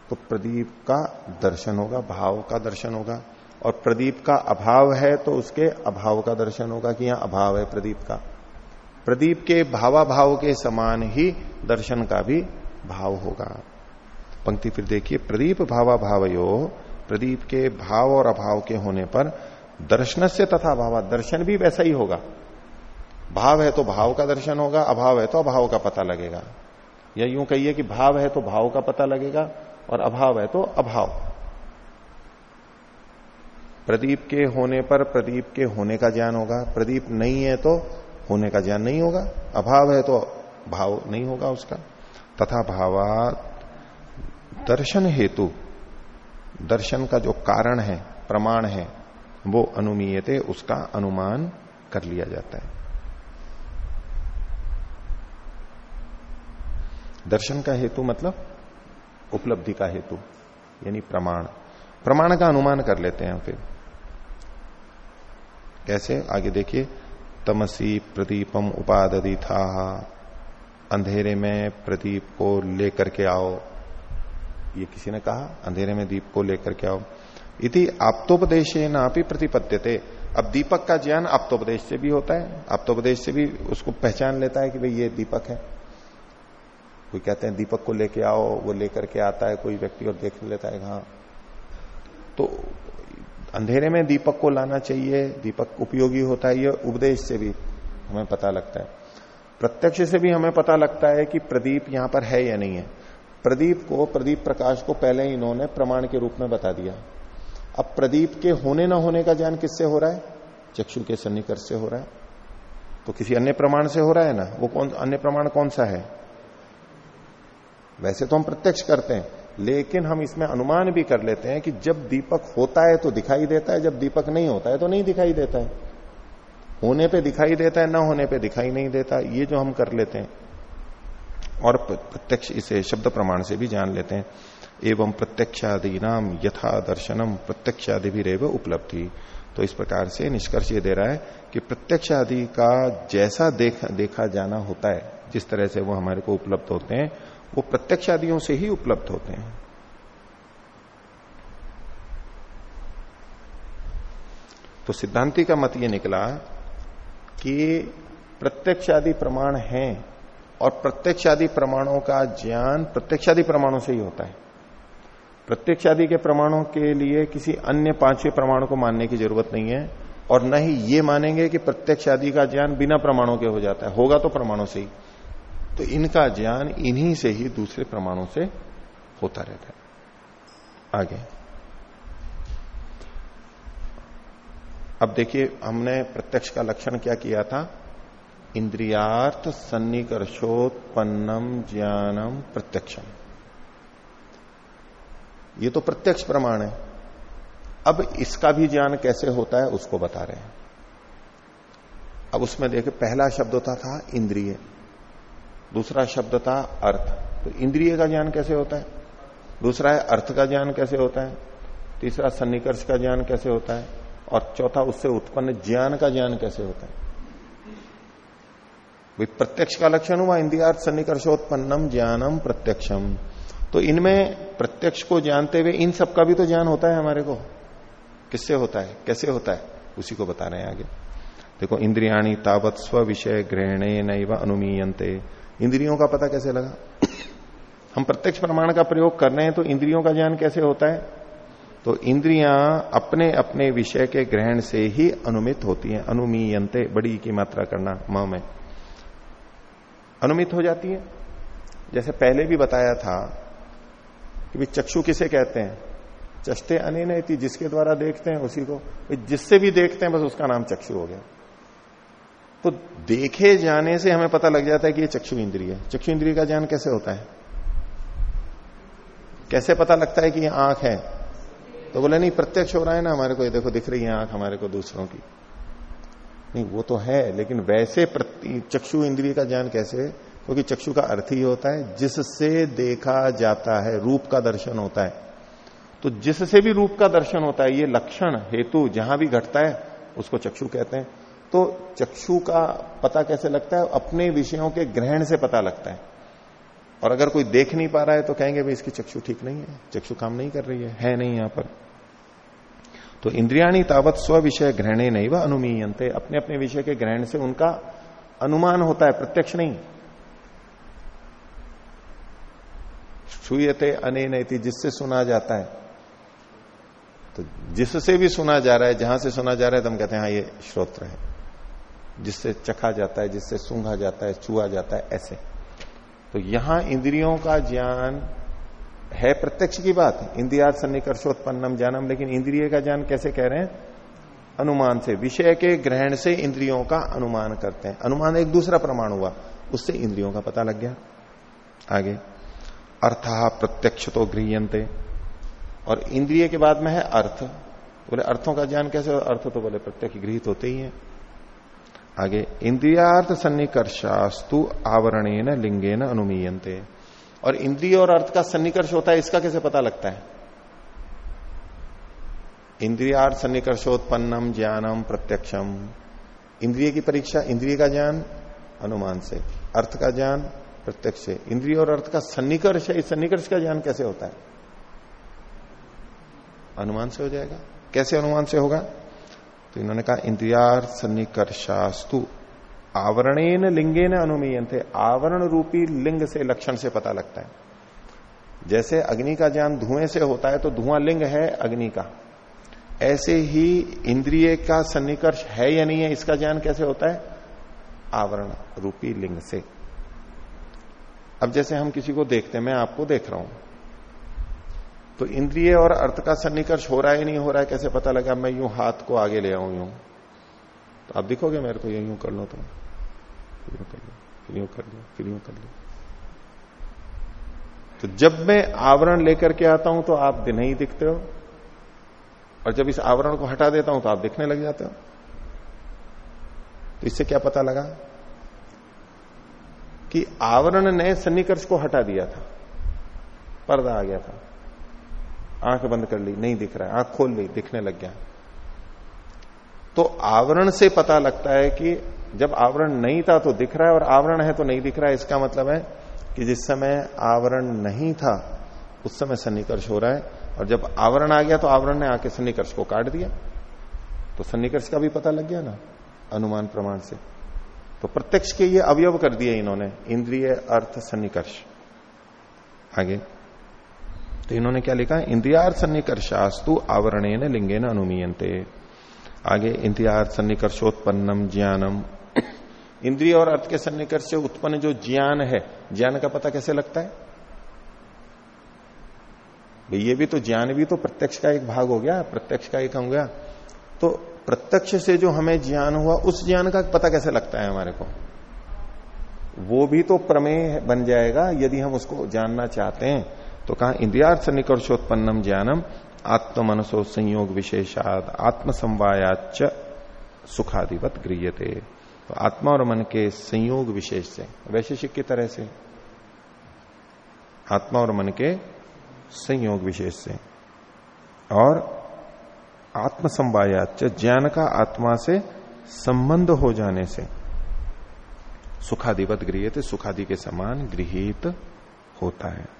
तो प्रदीप का दर्शन होगा, भाव का दर्शन होगा। और प्रदीप का अभाव है तो उसके अभाव का दर्शन होगा कि यहाँ अभाव है प्रदीप का। प्रदीप के भावाभाव के समान ही दर्शन का भी भाव होगा। पंक्ति फिर देखिए, प्रदीप भावा यो प्रदीप के भाव और अभाव के होने पर दर्शन से तथा भाव, दर्शन भी वैसा ही होगा। भाव है तो भाव का दर्शन होगा, अभाव है तो अभाव का पता लगेगा। या यूँ कहिए कि भाव है तो भाव का पता लगेगा और अभाव है तो अभाव। प्रदीप के होने पर प्रदीप के होने का ज्ञान होगा। प्रदीप नहीं है तो होने का ज्ञान नहीं होगा। अभाव है तो भाव नहीं होगा उसका। तथा भावा दर्शन हेतु, दर्शन का जो कारण है, प्रमाण है, वो अनुमीयते, उसका अनुमान कर लिया जाता है। दर्शन का हेतु मतलब उपलब्धि का हेतु, यानी प्रमाण। प्रमाण का अनुमान कर लेते हैं फिर। कैसे? आगे देखिए, तमसी प्रदीपम उपादि था अंधेरे में प्रदीप को लेकर के आओ। ये किसी ने कहा? अंधेरे में दीप को लेकर के आओ। इति आप्तोपदेश ना अब दीपक का ज्ञान आप्तोपदेश से भी होता है। आप्तोपदेश से भी उसको पहचान लेता है कि भाई ये दीपक है। कोई कहते हैं, दीपक को लेके आओ। वो लेकर के आता है, कोई व्यक्ति और देख लेता है हाँ। तो अंधेरे में दीपक को लाना चाहिए, दीपक उपयोगी होता है, ये उपदेश से भी हमें पता लगता है। प्रत्यक्ष से भी हमें पता लगता है कि प्रदीप यहाँ पर है या नहीं है। प्रदीप को, प्रदीप प्रकाश को पहले ही इन्होंने प्रमाण के रूप में बता दिया। अब प्रदीप के होने ना होने का ज्ञान किससे हो रहा है? चक्षु के सन्निकर्ष से हो रहा है। तो किसी अन्य प्रमाण से हो रहा है ना? वो कौन, अन्य प्रमाण कौन सा है? वैसे तो हम प्रत्यक्ष करते हैं। लेकिन हम इसमें अनुमान भी कर लेते हैं कि जब दीपक होता है तो दिखाई देता है जब दीपक नहीं होता है तो नहीं दिखाई देता है। होने पे दिखाई देता है ना होने पे दिखाई नहीं देता ये जो हम कर लेते हैं। और प्रत्यक्ष इसे शब्द प्रमाण से भी जान लेते हैं। एवं प्रत्यक्षादि नाम यथा दर्शनम प्रत्यक्षादि भी रेव उपलब्धि। तो इस प्रकार से निष्कर्ष ये दे रहा है कि प्रत्यक्ष आदि का जैसा देख, देखा जाना होता है जिस तरह से वो हमारे को उपलब्ध होते हैं वो प्रत्यक्ष आदियों से ही उपलब्ध होते हैं। तो सिद्धांति का मत ये निकला कि प्रत्यक्ष आदि प्रमाण हैं और प्रत्यक्ष आदि प्रमाणों का ज्ञान प्रत्यक्ष आदि प्रमाणों से ही होता है। प्रत्यक्ष आदि के प्रमाणों के लिए किसी अन्य पाँचवें प्रमाण को मानने की ज़रूरत नहीं है और न ही ये मानेंगे कि प्रत्यक्ष आदि का ज्ञान बिना प्रमाणों के हो जाता है। होगा तो प्रमाणों से ही। तो इनका ज्ञान इन्हीं से ही दूसरे प्रमाणों से होता रहता है। आगे। अब देखिए, हमने प्रत्यक्ष का लक्षण क्या किया था? इंद्रियार्थ सन्निकर्षोत्पन्नम ज्ञानम प्रत्यक्षम। ये तो प्रत्यक्ष प्रमाण है। अब इसका भी ज्ञान कैसे होता है, उसको बता रहे हैं। अब उसमें देखे पहला शब्द होता था इंद्रिय। दूसरा शब्द था अर्थ। तो इंद्रिय का ज्ञान कैसे होता है? दूसरा है अर्थ का ज्ञान कैसे होता है? तीसरा सन्निकर्ष का ज्ञान कैसे होता है? और चौथा, उससे उत्पन्न ज्ञान का ज्ञान कैसे होता है? भाई प्रत्यक्ष का लक्षण हुआ, इंद्रियार्थ सन्निकर्षोत्पन्नम ज्ञानम प्रत्यक्षम। तो इनमें प्रत्यक्ष को जानते हुए इन सब का भी तो ज्ञान होता है हमारे को। किससे होता है? कैसे होता है? उसी को बता रहे हैं आगे। देखो, इंद्रियाणी तावत स्व विषय ग्रहणे नैव अनुमीयंते इंद्रियों का पता कैसे लगा? हम प्रत्यक्ष प्रमाण का प्रयोग कर रहे हैं तो इंद्रियों का ज्ञान कैसे होता है? तो इंद्रियाँ अपने अपने विषय के ग्रहण से ही अनुमित होती हैं। अनुमीयंते, बड़ी की मात्रा करना, म में। अनुमित हो जाती है। जैसे पहले भी बताया था कि चक्षु किसे कहते हैं? चष्टे अने जिसके द्वारा देखते हैं उसी को। जिससे भी देखते हैं, बस उसका नाम चक्षु हो गया। तो देखे जाने से हमें पता लग जाता है कि ये चक्षु इंद्रिय है। चक्षु इंद्रिय का ज्ञान कैसे होता है? कैसे पता लगता है कि ये आँख है? तो बोले, नहीं, प्रत्यक्ष हो रहा है ना हमारे को, ये देखो, दिख रही है आँख हमारे को दूसरों की। नहीं, वो तो है, लेकिन वैसे चक्षु इंद्रिय का ज्ञान कैसे? क्योंकि तो चक्षु का अर्थ ही होता है, जिससे देखा जाता है, रूप का दर्शन होता है। तो जिससे भी रूप का दर्शन होता है, ये लक्षण, हेतु, जहाँ भी घटता है, उसको चक्षु कहते हैं। तो चक्षु का पता कैसे लगता है? अपने विषयों के ग्रहण से पता लगता है। और अगर कोई देख नहीं पा रहा है तो कहेंगे, भाई, इसकी चक्षु ठीक नहीं है, चक्षु काम नहीं कर रही है है नहीं यहाँ पर। तो इंद्रियाणी तावत स्व विषय ग्रहणे नहीं वह अनुमीयंते अपने अपने विषय के ग्रहण से उनका अनुमान होता है, प्रत्यक्ष नहीं। छुयते अने जिससे सुना जाता है। तो जिससे भी सुना जा रहा है, जहाँ से सुना जा रहा है तो हम कहते हैं हाँ ये श्रोत्र है। जिससे चखा जाता है, जिससे सूंघा जाता है छुआ जाता है, ऐसे। तो यहाँ इंद्रियों का ज्ञान है प्रत्यक्ष की बात। इंद्रिया सन्निकर्षोत्पन्नम ज्ञानम, लेकिन इंद्रिय का ज्ञान कैसे कह रहे हैं? अनुमान से। विषय के ग्रहण से इंद्रियों का अनुमान करते हैं। अनुमान एक दूसरा प्रमाण हुआ, उससे इंद्रियों का पता लग गया। आगे। अर्थ प्रत्यक्ष तो गृहते और इंद्रिय के बाद में है अर्थ। बोले, अर्थों का ज्ञान कैसे? अर्थ तो बोले, प्रत्यक्ष गृहित होते ही है। आगे, इंद्रियार्थ सन्निकर्षास्तु आवरणेन लिंगेन अनुमीयंते और इंद्रिय और अर्थ का सन्निकर्ष होता है, इसका कैसे पता लगता है? इंद्रियार्थ सन्निकर्षोत्पन्नम, ज्ञानम, प्रत्यक्षम। इंद्रिय की परीक्षा, इंद्रिय का ज्ञान, अनुमान से। अर्थ का ज्ञान, प्रत्यक्ष से। इंद्रिय और अर्थ का सन्निकर्ष है, इस सन्निकर्ष का ज्ञान कैसे होता है? अनुमान से हो जाएगा। कैसे अनुमान से होगा? तो इन्होंने कहा, इंद्रियार सन्निकर्षास्तु। आवरणेन लिंगे न अनुमीयन थे आवरण रूपी लिंग से लक्षण से पता लगता है। जैसे अग्नि का ज्ञान धुएँ से होता है तो धुआँ लिंग है अग्नि का। ऐसे ही इंद्रिय का सन्निकर्ष है या नहीं है, इसका ज्ञान कैसे होता है? आवरण रूपी लिंग से। अब जैसे हम किसी को देखते मैं आपको देख रहा हूँ। तो इंद्रिय और अर्थ का सन्निकर्ष हो रहा है, नहीं हो रहा है, कैसे पता लगा मैं यूँ हाथ को आगे ले आऊँ यूँ? तो आप दिखोगे मेरे को, यूँ कर लो तो यूँ कर लो फिर यूँ कर लो, फिर यूँ कर लो। तो जब मैं आवरण लेकर के आता हूँ तो आप नहीं दिखते हो। और जब इस आवरण को हटा देता हूँ तो आप दिखने लग जाते हो। तो इससे क्या पता लगा? कि आवरण ने सन्निकर्ष को हटा दिया था, पर्दा आ गया था। आँख बंद कर ली, नहीं दिख रहा है, आँख खोल ली, दिखने लग गया। तो आवरण से पता लगता है कि जब आवरण नहीं था तो दिख रहा है और आवरण है तो नहीं दिख रहा है, इसका मतलब है कि जिस समय आवरण नहीं था, उस समय सन्निकर्ष हो रहा है। और जब आवरण आ गया तो आवरण ने आके सन्निकर्ष को काट दिया। तो सन्निकर्ष का भी पता लग गया ना, अनुमान प्रमाण से। तो प्रत्यक्ष के ये अवयव कर दिए इन्होंने, इंद्रिय, अर्थ, सन्निकर्ष। आगे। तो इन्होंने क्या लिखा? इंद्रियार्थ सन्निकर्षास्तु आवरणेन लिंगेन अनुमीयते आगे इंद्रियार्थ सन्निकर्षोत्पन्नम ज्ञानम। इंद्रिय और अर्थ के सन्निकर्ष से उत्पन्न जो ज्ञान है, ज्ञान का पता कैसे लगता है? ये भी तो ज्ञान भी तो प्रत्यक्ष का एक भाग हो गया, प्रत्यक्ष का एक हो गया। तो प्रत्यक्ष से जो हमें ज्ञान हुआ, उस ज्ञान का पता कैसे लगता है हमारे को? वो भी तो प्रमेय बन जाएगा यदि हम उसको जानना चाहते हैं। तो कहा इंद्रियार्थ सन्निकर्षोत्पन्नम ज्ञानम आत्म मनसो संयोग विशेषाद आत्म संवायाच सुखाधिपत गृहते तो आत्मा और मन के संयोग विशेष से, वैशेषिक की तरह से, आत्मा और मन के संयोग विशेष से, और आत्म संवायाच ज्ञान का आत्मा से संबंध हो जाने से सुखाधिपत गृहित सुखादि के समान गृहित होता है।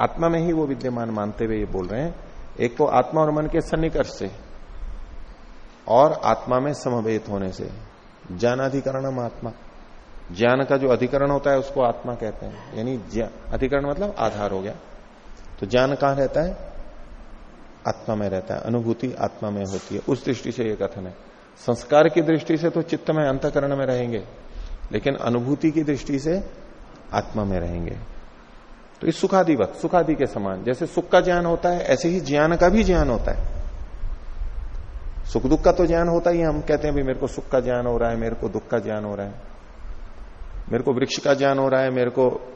आत्मा में ही वो विद्यमान मानते हुए ये बोल रहे हैं। एक तो आत्मा और मन के सन्निकर्ष से और आत्मा में समवेत होने से। ज्ञानाधिकरणम आत्मा। ज्ञान का जो अधिकरण होता है उसको आत्मा कहते हैं। यानी अधिकरण मतलब आधार हो गया। तो ज्ञान कहाँ रहता है? आत्मा में रहता है। अनुभूति आत्मा में होती है। उस दृष्टि से यह कथन है। संस्कार की दृष्टि से तो चित्त में अंतकरण में रहेंगे, लेकिन अनुभूति की दृष्टि से आत्मा में रहेंगे। तो इस सुखादिवत सुखादि के समान। जैसे सुख का ज्ञान होता है, ऐसे ही ज्ञान का भी ज्ञान होता है। सुख दुख का तो ज्ञान होता ही, हम कहते हैं, भाई मेरे को सुख का ज्ञान हो रहा है, मेरे को दुख का ज्ञान हो रहा है। मेरे को वृक्ष का ज्ञान हो रहा है, मेरे को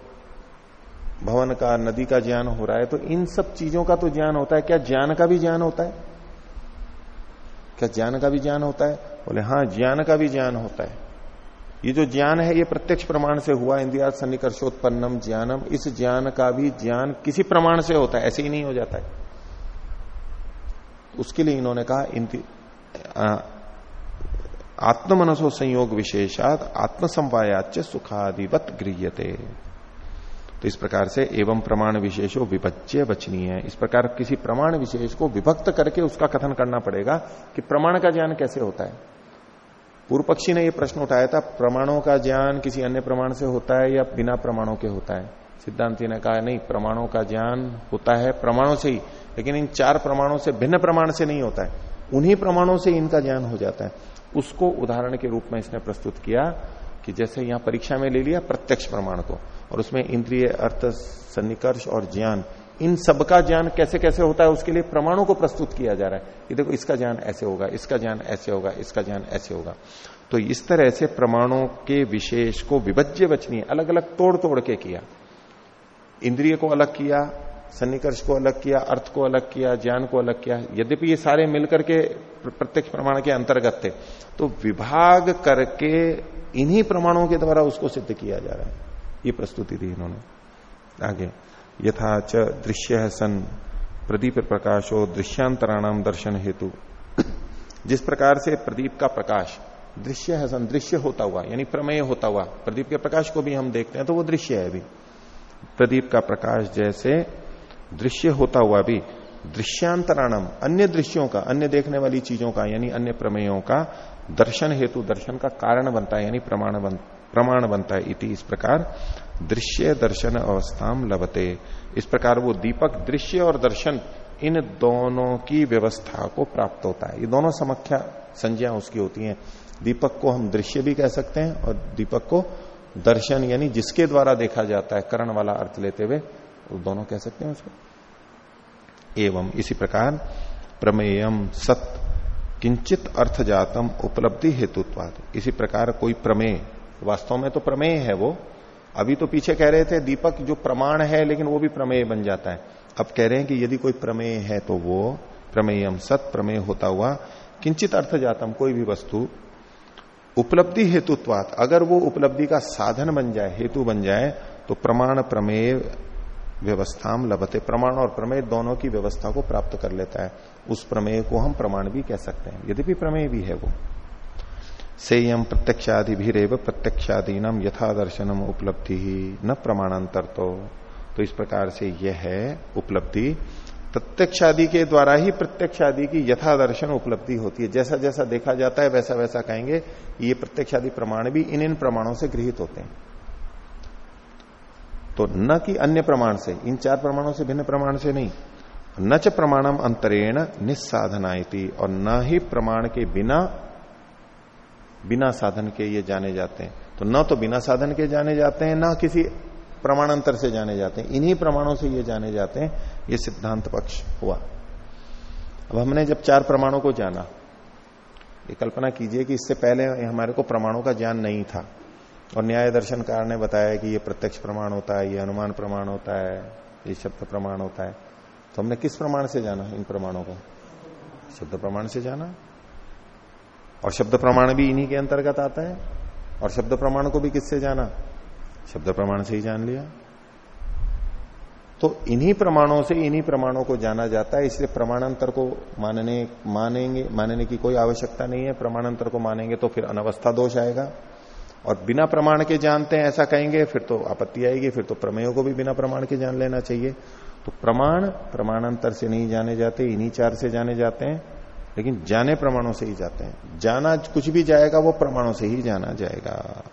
भवन का, नदी का ज्ञान हो रहा है। तो इन सब चीज़ों का तो ज्ञान होता है। क्या ज्ञान का भी ज्ञान होता है? क्या ज्ञान का भी ज्ञान होता है? बोले हाँ ज्ञान का भी ज्ञान होता है। ये जो ज्ञान है, ये प्रत्यक्ष प्रमाण से हुआ। इंदिरा सन्निकर्षोत्पन्नम ज्ञानम। इस ज्ञान का भी ज्ञान किसी प्रमाण से होता है, ऐसे ही नहीं हो जाता है। उसके लिए इन्होंने कहा आत्म मनसो संयोग विशेषात आत्म संवायाच सुखादिवत गृहते तो इस प्रकार से एवं प्रमाण विशेषो विभज्य बचनी है। इस प्रकार किसी प्रमाण विशेष को विभक्त करके उसका कथन करना पड़ेगा कि प्रमाण का ज्ञान कैसे होता है। पूर्व पक्षी ने यह प्रश्न उठाया था, प्रमाणों का ज्ञान किसी अन्य प्रमाण से होता है या बिना प्रमाणों के होता है? सिद्धांति ने कहा, नहीं, प्रमाणों का ज्ञान होता है प्रमाणों से ही, लेकिन इन चार प्रमाणों से, भिन्न प्रमाण से नहीं होता है। उन्हीं प्रमाणों से इनका ज्ञान हो जाता है। उसको उदाहरण के रूप में इसने प्रस्तुत किया कि जैसे यहाँ परीक्षा में ले लिया प्रत्यक्ष प्रमाण को, और उसमें इंद्रिय, अर्थ, सन्निकर्ष और ज्ञान इन सबका ज्ञान कैसे कैसे होता है उसके लिए प्रमाणों को प्रस्तुत किया जा रहा है। कि देखो, इसका ज्ञान ऐसे होगा, इसका ज्ञान ऐसे होगा, इसका ज्ञान ऐसे होगा। तो इस तरह से प्रमाणों के विशेष को विभज्य बचनी अलग अलग तोड़ तोड़ के किया। इंद्रिय को अलग किया, सन्निकर्ष को अलग किया, अर्थ को अलग किया, ज्ञान को अलग किया, यद्यपि ये सारे मिलकर के प्रत्यक्ष प्रमाण के अंतर्गत थे तो विभाग करके इन्हीं प्रमाणों के द्वारा उसको सिद्ध किया जा रहा है। ये प्रस्तुति दी इन्होंने। आगे। यथा च दृश्य सन प्रदीप प्रकाशो दृश्यांतराणाम दर्शन हेतु। जिस प्रकार से प्रदीप का प्रकाश दृश्य है सन दृश्य होता हुआ यानी प्रमेय होता हुआ प्रदीप के प्रकाश को भी हम देखते हैं तो वो दृश्य है अभी। प्रदीप का प्रकाश जैसे दृश्य होता हुआ भी दृश्यांतराणम अन्य दृश्यों का अन्य देखने वाली चीज़ों का यानी अन्य प्रमेयों का दर्शन हेतु दर्शन का कारण बनता है यानी प्रमाण बन, प्रमाण बनता है इति इस प्रकार दृश्य दर्शन अवस्थाम लभते। इस प्रकार वो दीपक, दृश्य और दर्शन, इन दोनों की व्यवस्था को प्राप्त होता है। ये दोनों समख्या संज्ञा उसकी होती है। दीपक को हम दृश्य भी कह सकते हैं और दीपक को दर्शन, यानी जिसके द्वारा देखा जाता है करण वाला अर्थ लेते हुए दोनों कह सकते हैं उसको। एवं इसी प्रकार, प्रमेयम सत, किंचित अर्थ जातम उपलब्धि हेतुत्वाद इसी प्रकार कोई प्रमेय, वास्तव में तो प्रमेय है वो अभी तो पीछे कह रहे थे, दीपक जो प्रमाण है, लेकिन वो भी प्रमेय बन जाता है। अब कह रहे हैं कि यदि कोई प्रमेय है तो वो प्रमेयम सत प्रमेय होता हुआ किंचित अर्थ जातम कोई भी वस्तु उपलब्धि हेतुत्वात, अगर वो उपलब्धि का साधन बन जाए, हेतु बन जाए तो प्रमाण प्रमेय व्यवस्था लभते। प्रमाण और प्रमेय दोनों की व्यवस्था को प्राप्त कर लेता है। उस प्रमेय को हम प्रमाण भी कह सकते हैं। यद्यपि प्रमेय भी है वो। सेयम प्रत्यक्षादि भी रेव प्रत्यक्षादीनम यथा दर्शनम उपलब्धि ही न प्रमाणांतर तो तो इस प्रकार से यह है उपलब्धि। प्रत्यक्षादि के द्वारा ही प्रत्यक्षादि की यथा दर्शन उपलब्धि होती है। जैसा जैसा देखा जाता है, वैसा वैसा कहेंगे, ये प्रत्यक्षादि प्रमाण भी इन इन प्रमाणों से गृहित होते हैं। तो न कि अन्य प्रमाण से, इन चार प्रमाणों से भिन्न प्रमाण से नहीं। न च प्रमाणम अंतरेण निस्साधनाइति और न ही प्रमाण के बिना बिना साधन के ये जाने जाते हैं। तो न तो बिना साधन के जाने जाते हैं, ना किसी प्रमाणांतर से जाने जाते हैं। इन्हीं प्रमाणों से ये जाने जाते हैं, ये सिद्धांत पक्ष हुआ। अब हमने जब चार प्रमाणों को जाना, ये कल्पना कीजिए कि इससे पहले हमारे को प्रमाणों का ज्ञान नहीं था। और न्याय दर्शनकार ने बताया कि ये प्रत्यक्ष प्रमाण होता है, ये अनुमान प्रमाण होता है, ये शब्द प्रमाण होता है। तो हमने किस प्रमाण से जाना इन प्रमाणों को? शब्द प्रमाण से जाना। और शब्द प्रमाण भी इन्हीं के अंतर्गत आता है। और शब्द प्रमाण को भी किससे जाना? शब्द प्रमाण से ही जान लिया। तो इन्हीं प्रमाणों से इन्हीं प्रमाणों को जाना जाता है, इसलिए प्रमाणांतर को मानने, मानेंगे, मानने की कोई आवश्यकता नहीं है। प्रमाणांतर को मानेंगे तो फिर अनवस्था दोष आएगा। और बिना प्रमाण के जानते हैं, ऐसा कहेंगे, फिर तो आपत्ति आएगी, फिर तो प्रमेयों को भी बिना प्रमाण के जान लेना चाहिए। तो प्रमाण, प्रमाणांतर से नहीं जाने जाते, इन्हीं चार से जाने जाते हैं। लेकिन जाने प्रमाणों से ही जाते हैं। जाना कुछ भी जाएगा, वो प्रमाणों से ही जाना जाएगा।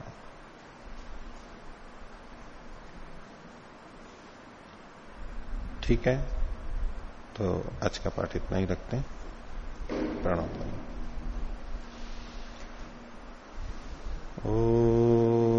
ठीक है? तो आज का पाठ इतना ही रखते हैं। प्रणव ओ